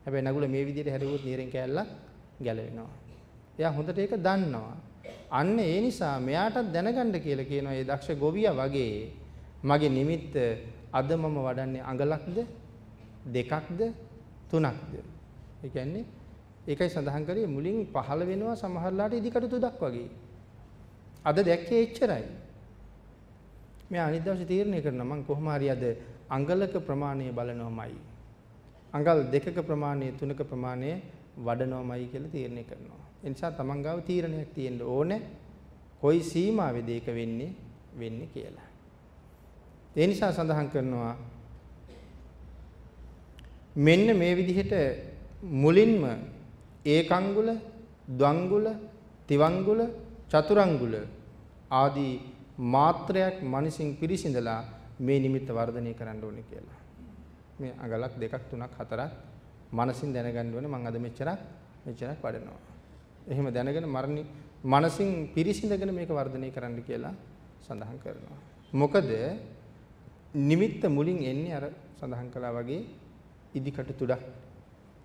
Speaker 1: හැබැයි නගුල මේ විදිහට හැරෙව්වොත් නියරෙන් කැල්ලක් ගැලවෙනවා. එයා හොඳට ඒක දන්නවා. අන්න ඒ නිසා මෙයාටත් දැනගන්න කියලා කියනවා මේ දක්ෂ ගොවියා වගේ. මගේ නිමිත්ත අද මම වඩන්නේ අඟලක්ද දෙකක්ද තුනක්ද? ඒ කියන්නේ ඒකයි සඳහන් කරේ මුලින් පහළ වෙනවා සමහරලාට ඉදිකටු තුඩක් වගේ. අද දැක්කේ එච්චරයි. මම අනිත් දවසේ තීරණය කරනවා මම කොහොම හරි අද අඟලක ප්‍රමාණය බලනවාමයි. අඟල් දෙකක ප්‍රමාණය තුනක ප්‍රමාණය වඩනවාමයි කියලා තීරණය කරනවා ඒ නිසා තමන් ගාව තීරණයක් තියෙන්න ඕනේ කොයි සීමාවේද ඒක වෙන්නේ වෙන්නේ කියලා ඒ නිසා සඳහන් කරනවා මෙන්න මේ විදිහට මුලින්ම ඒකංගුල, ද්වංගුල, තිවංගුල, චතුරංගුල ආදී මාත්‍රයක් මනසින් පිරිසිඳලා මේ නිමිත්ත වර්ධනය කරන්න ඕනේ කියලා. මේ අඟලක් දෙකක් තුනක් හතරක් මනසින් දැනගන්න ඕනේ මම අද මෙච්චරක් මෙච්චරක් වඩනවා. එහෙම දැනගෙන මරණි මනසින් පිරිසිඳගෙන මේක වර්ධනය කරන්න කියලා සඳහන් කරනවා. මොකද නිමිත්ත මුලින් එන්නේ අර සඳහන් කළා වගේ ඉදිකට තුඩක්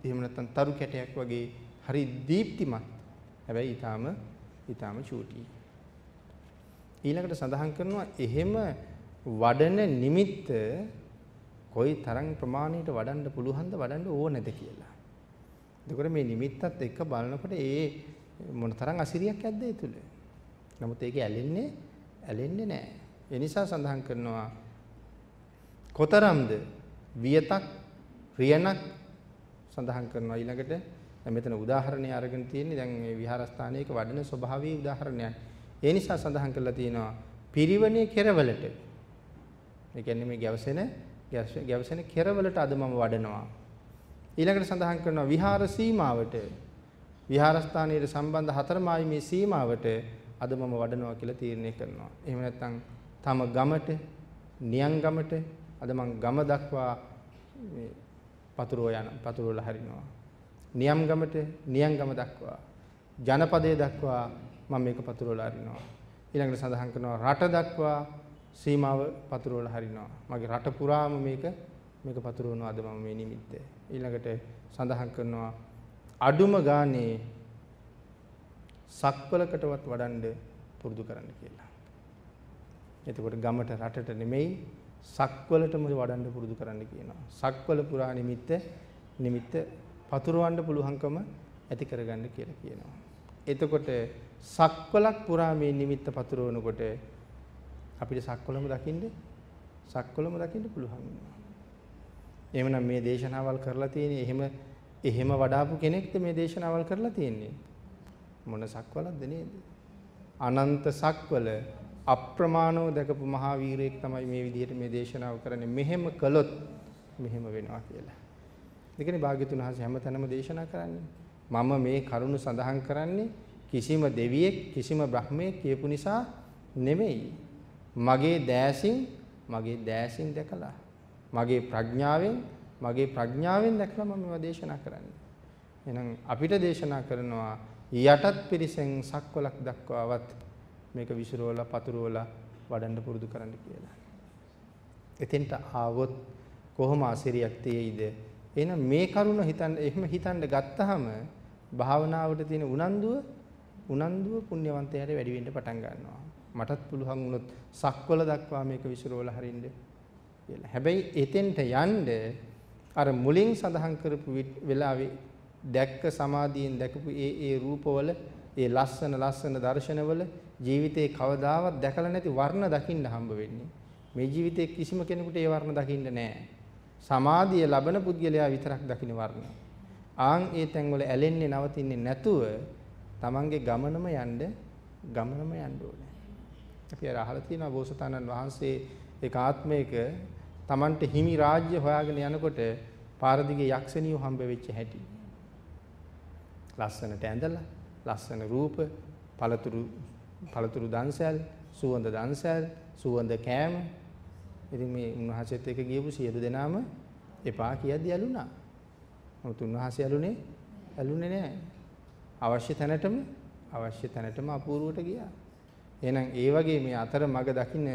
Speaker 1: එහෙම නැත්නම් තරු කැටයක් වගේ හරි දීප්තිමත් හැබැයි ඊටාම ඊටාම චූටි ඊළඟට සඳහන් කරනවා එහෙම වඩන නිමිත්ත කොයි තරම් ප්‍රමාණයට වඩන්න පුළුවන්ද වඩන්න ඕනද කියලා. එතකොට මේ නිමිත්තත් එක්ක බලනකොට ඒ මොන තරම් අසිරියක් ඇද්ද ඒ තුල. නමුත් ඒක ඇලෙන්නේ ඇලෙන්නේ නැහැ. ඒ නිසා සඳහන් කරනවා කොතරම්ද වියතක් රියනක් සඳහන් කරනවා ඊළඟට දැන් මෙතන උදාහරණය අරගෙන තියෙන්නේ දැන් මේ විහාරස්ථානයක වඩන ස්වභාවීය උදාහරණයක්. ඒ නිසා සඳහන් කරලා තියෙනවා පිරිවනේ කෙරවලට. ඒ කියන්නේ මේ ගැවසෙන ගැවසෙන කෙරවලට අද මම වඩනවා. ඊළඟට සඳහන් කරනවා විහාර සීමාවට විහාරස්ථානයේ සම්බන්ධ හතරමායි මේ සීමාවට අද මම වඩනවා කියලා තීරණය කරනවා. එහෙම නැත්නම් තම ගමට, නියං ගමට අද මං ගම දක්වා මේ පතුරව යන පතුරවල හරිනවා. නියම් ගමට නියම් ගම දක්වා ජනපදයේ දක්වා මම මේක පතුරවල හරිනවා. ඊළඟට සඳහන් කරනවා රට දක්වා සීමාව පතුරවල හරිනවා. මගේ රට පුරාම මේක මේක පතුරවනවා අද මම මේ නිමිත්ත. ඊළඟට සඳහන් කරනවා අඩුම ගානේ සක්වලකටවත් වඩන්න පුරුදු කරන්න කියලා. එතකොට ගමට රටට නෙමෙයි සක්වලටම වඩන්න පුරුදු කරන්න කියනවා. සක්වල පුරා නිමිත්ත නිමිත්ත පතුරවන්න පුළුවන්කම ඇති කරගන්න කියලා කියනවා. එතකොට සක්වලක් පුරා මේ නිමිත්ත පතුරවනකොට අපිට සක්වලම දකින්න සක්වලම දකින්න පුළුවන් වෙනවා. එහෙමනම් මේ දේශනාවල් කරලා තියෙන්නේ එහෙම එහෙම වඩාපු කෙනෙක්ද මේ දේශනාවල් කරලා තියෙන්නේ? මොන සක්වලක්ද නේද? අනන්ත සක්වල අප්‍රමාණව දැකපු මහා වීරයෙක් තමයි මේ විදිහට මේ දේශනාව කරන්නේ. මෙහෙම කළොත් මෙහෙම වෙනවා කියලා. ඒකනේ භාග්‍යතුන් වහන්සේ හැමතැනම දේශනා කරන්නේ. මම මේ කරුණ සඳහන් කරන්නේ කිසිම දෙවියෙක් කිසිම බ්‍රහ්මයෙක් කියපු නිසා නෙමෙයි. මගේ දෑසින් මගේ දෑසින් දැකලා මගේ ප්‍රඥාවෙන් මගේ ප්‍රඥාවෙන් දැකලා මම මේවා දේශනා කරන්නේ. එහෙනම් අපිට දේශනා කරනවා යටත් පිරිසෙන් සක්වලක් දක්වාවත් මේක විසිරවලා පතුරවලා වඩන්න පුරුදු කරන්න කියලා. එතෙන්ට ආවොත් කොහොම ආසිරියක් තියෙයිද? එහෙනම් මේ කරුණ හිතන්න එහෙම හිතන්න ගත්තාම භාවනාවට තියෙන උනන්දුව උනන්දුව පුණ්‍යවන්තයාට වැඩි වෙන්න පටන් ගන්නවා. මටත් පුළුවන් වුණොත් සක්වල දක්වා මේක විසිරවලා හරින්න කියලා. හැබැයි එතෙන්ට යන්න අර මුලින් සඳහන් කරපු වෙලාවේ දැක්ක සමාධියෙන් දැකපු ඒ ඒ රූපවල ඒ ලස්සන ලස්සන දර්ශනවල ජීවිතේ කවදාවත් දැකලා නැති වර්ණ දකින්න හම්බ වෙන්නේ. මේ ජීවිතේ කිසිම කෙනෙකුට ඒ වර්ණ දකින්න නැහැ. සමාධිය ලබන පුද්ගලයා විතරක් දකින්න වර්ණ. ආන් ඒ තැන්වල ඇලෙන්නේ නවතින්නේ නැතුව තමන්ගේ ගමනම යන්න ගමනම යන්න ඕනේ. අපි අර අහලා තියෙනවා බෝසතාණන් වහන්සේ ඒක ආත්මයක තමන්ට හිමි රාජ්‍ය හොයාගෙන යනකොට පාර දිගේ යක්ෂණියෝ හම්බ වෙච්ච හැටි. ලස්සනට ඇඳලා, ලස්සන රූප, පළතුරු පළතුරු දන්සැල්, සුවඳ දන්සැල්, සුවඳ කෑම. ඉතින් මේ උන්වහන්සේත් එක්ක ගියපු සියලු දෙනාම එපා කියද්දි ඇලුනා. නමුත් උන්වහන්සේ ඇලුනේ ඇලුනේ නැහැ. අවශ්‍ය තැනටම අවශ්‍ය තැනටම අපූර්වට ගියා. එහෙනම් ඒ වගේ මේ අතර මග දකින්න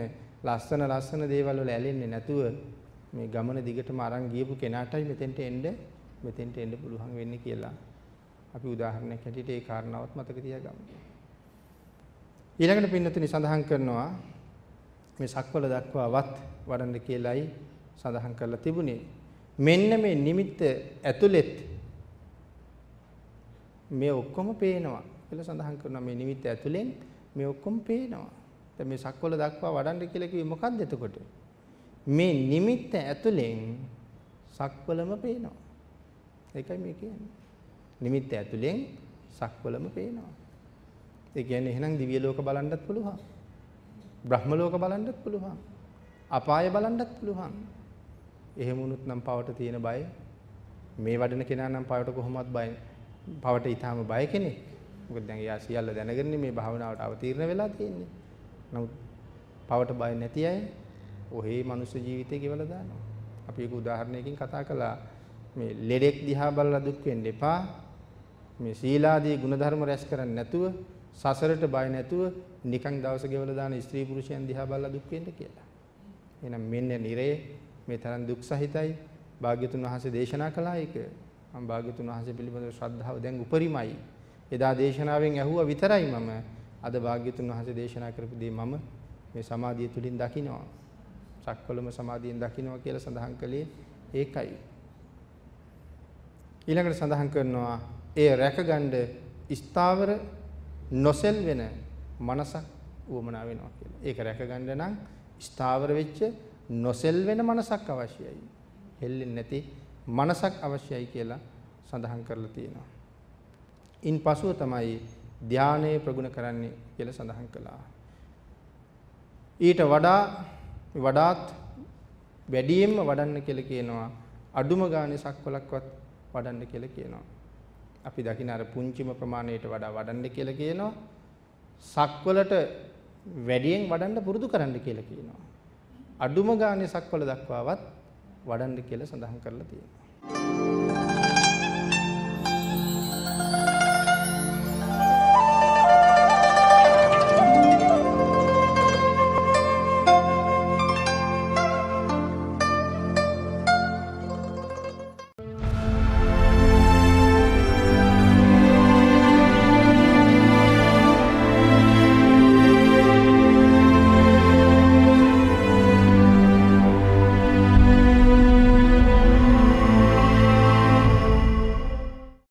Speaker 1: ලස්සන ලස්සන දේවල් වල ඇලෙන්නේ නැතුව මේ ගමන දිගටම අරන් ගියපු කෙනාටයි මෙතෙන්ට එන්න මෙතෙන්ට එන්න පුළුවන් වෙන්නේ කියලා අපි උදාහරණයක් හැටියට ඒ කාරණාවත් මතක තියාගමු. ඊළඟට පින්නතුනි සඳහන් කරනවා මේ සක්වල දක්වාවත් වඩන්න කියලායි සඳහන් කරලා තිබුණේ. මෙන්න මේ නිමිත්ත ඇතුළෙත් මේ ඔක්කොම පේනවා කියලා සඳහන් කරනවා මේ නිමිත්ත ඇතුලෙන් මේ ඔක්කොම පේනවා. දැන් මේ සක්වල දක්වා වඩන්න කියලා කිව්වේ මොකක්ද එතකොට? මේ නිමිත්ත ඇතුලෙන් සක්වලම පේනවා. ඒකයි මේ කියන්නේ. නිමිත්ත ඇතුලෙන් සක්වලම පේනවා. ඒ කියන්නේ එහෙනම් දිව්‍ය ලෝක බලන්නත් පුළුවන්. බ්‍රහ්ම ලෝක බලන්නත් පුළුවන්. අපාය බලන්නත් පුළුවන්. එහෙම වුණොත් නම් පවට තියෙන බය මේ වඩන කෙනා නම් පවට කොහොමවත් බය පවට ඊටාම බය කෙනෙක්. මොකද දැන් එයා සියල්ල දැනගෙන මේ භාවනාවට අවතීර්ණ වෙලා තියෙන්නේ. නමුත් පවට බය නැති අය ඔහේ මනුෂ්‍ය ජීවිතේ ගෙවලා දානවා. අපි ඒක උදාහරණයකින් කතා කළා. මේ ලෙඩෙක් දිහා බලලා දුක් වෙන්න එපා. මේ සීලාදී ගුණධර්ම රැස් කරන්නේ නැතුව සසරට බය නැතුව නිකන් දවස ගෙවලා දාන ස්ත්‍රී පුරුෂයන් දිහා බලලා දුක් වෙන්න කියලා. එහෙනම් මෙන්න නිරේ මේ තරම් දුක් සහිතයි. භාග්‍යතුන් වහන්සේ දේශනා කළා ඒක. මම භාග්‍යතුන් වහන්සේ පිළිබඳව ශ්‍රද්ධාව දැන් උපරිමයි. එදා දේශනාවෙන් ඇහුවා විතරයි මම අද භාග්‍යතුන් වහන්සේ දේශනා කරපු දේ මම මේ සමාධිය තුලින් දකිනවා. සක්වලම සමාධියෙන් දකිනවා කියලා සඳහන් කළේ ඒකයි. ඊළඟට සඳහන් කරනවා ඒ රැකගන්න ස්ථාවර නොසෙල් වෙන මනසක් උවමනා වෙනවා කියලා. ඒක රැකගන්න නම් ස්ථාවර වෙච්ච නොසෙල් වෙන මනසක් අවශ්‍යයි. හෙල්ලෙන්නේ නැති මනසක් අවශ්‍යයි කියලා සඳහන් කරලා තියෙනවා. ඉන් පසුව තමයි ධානයේ ප්‍රගුණ කරන්නේ කියලා සඳහන් කළා. ඊට වඩා වඩාත් වැඩියෙන්ම වඩන්න කියලා කියනවා අඩුම ගානේ සක්වලක්වත් වඩන්න කියලා කියනවා. අපි දකින අර පුංචිම ප්‍රමාණයට වඩා වඩන්න කියලා කියනවා. සක්වලට වැඩියෙන් වඩන්න පුරුදු කරන්න කියලා කියනවා. අඩුම ගානේ සක්වල දක්වාවත් වඩන්න කියලා සඳහන් කරලා තියෙනවා.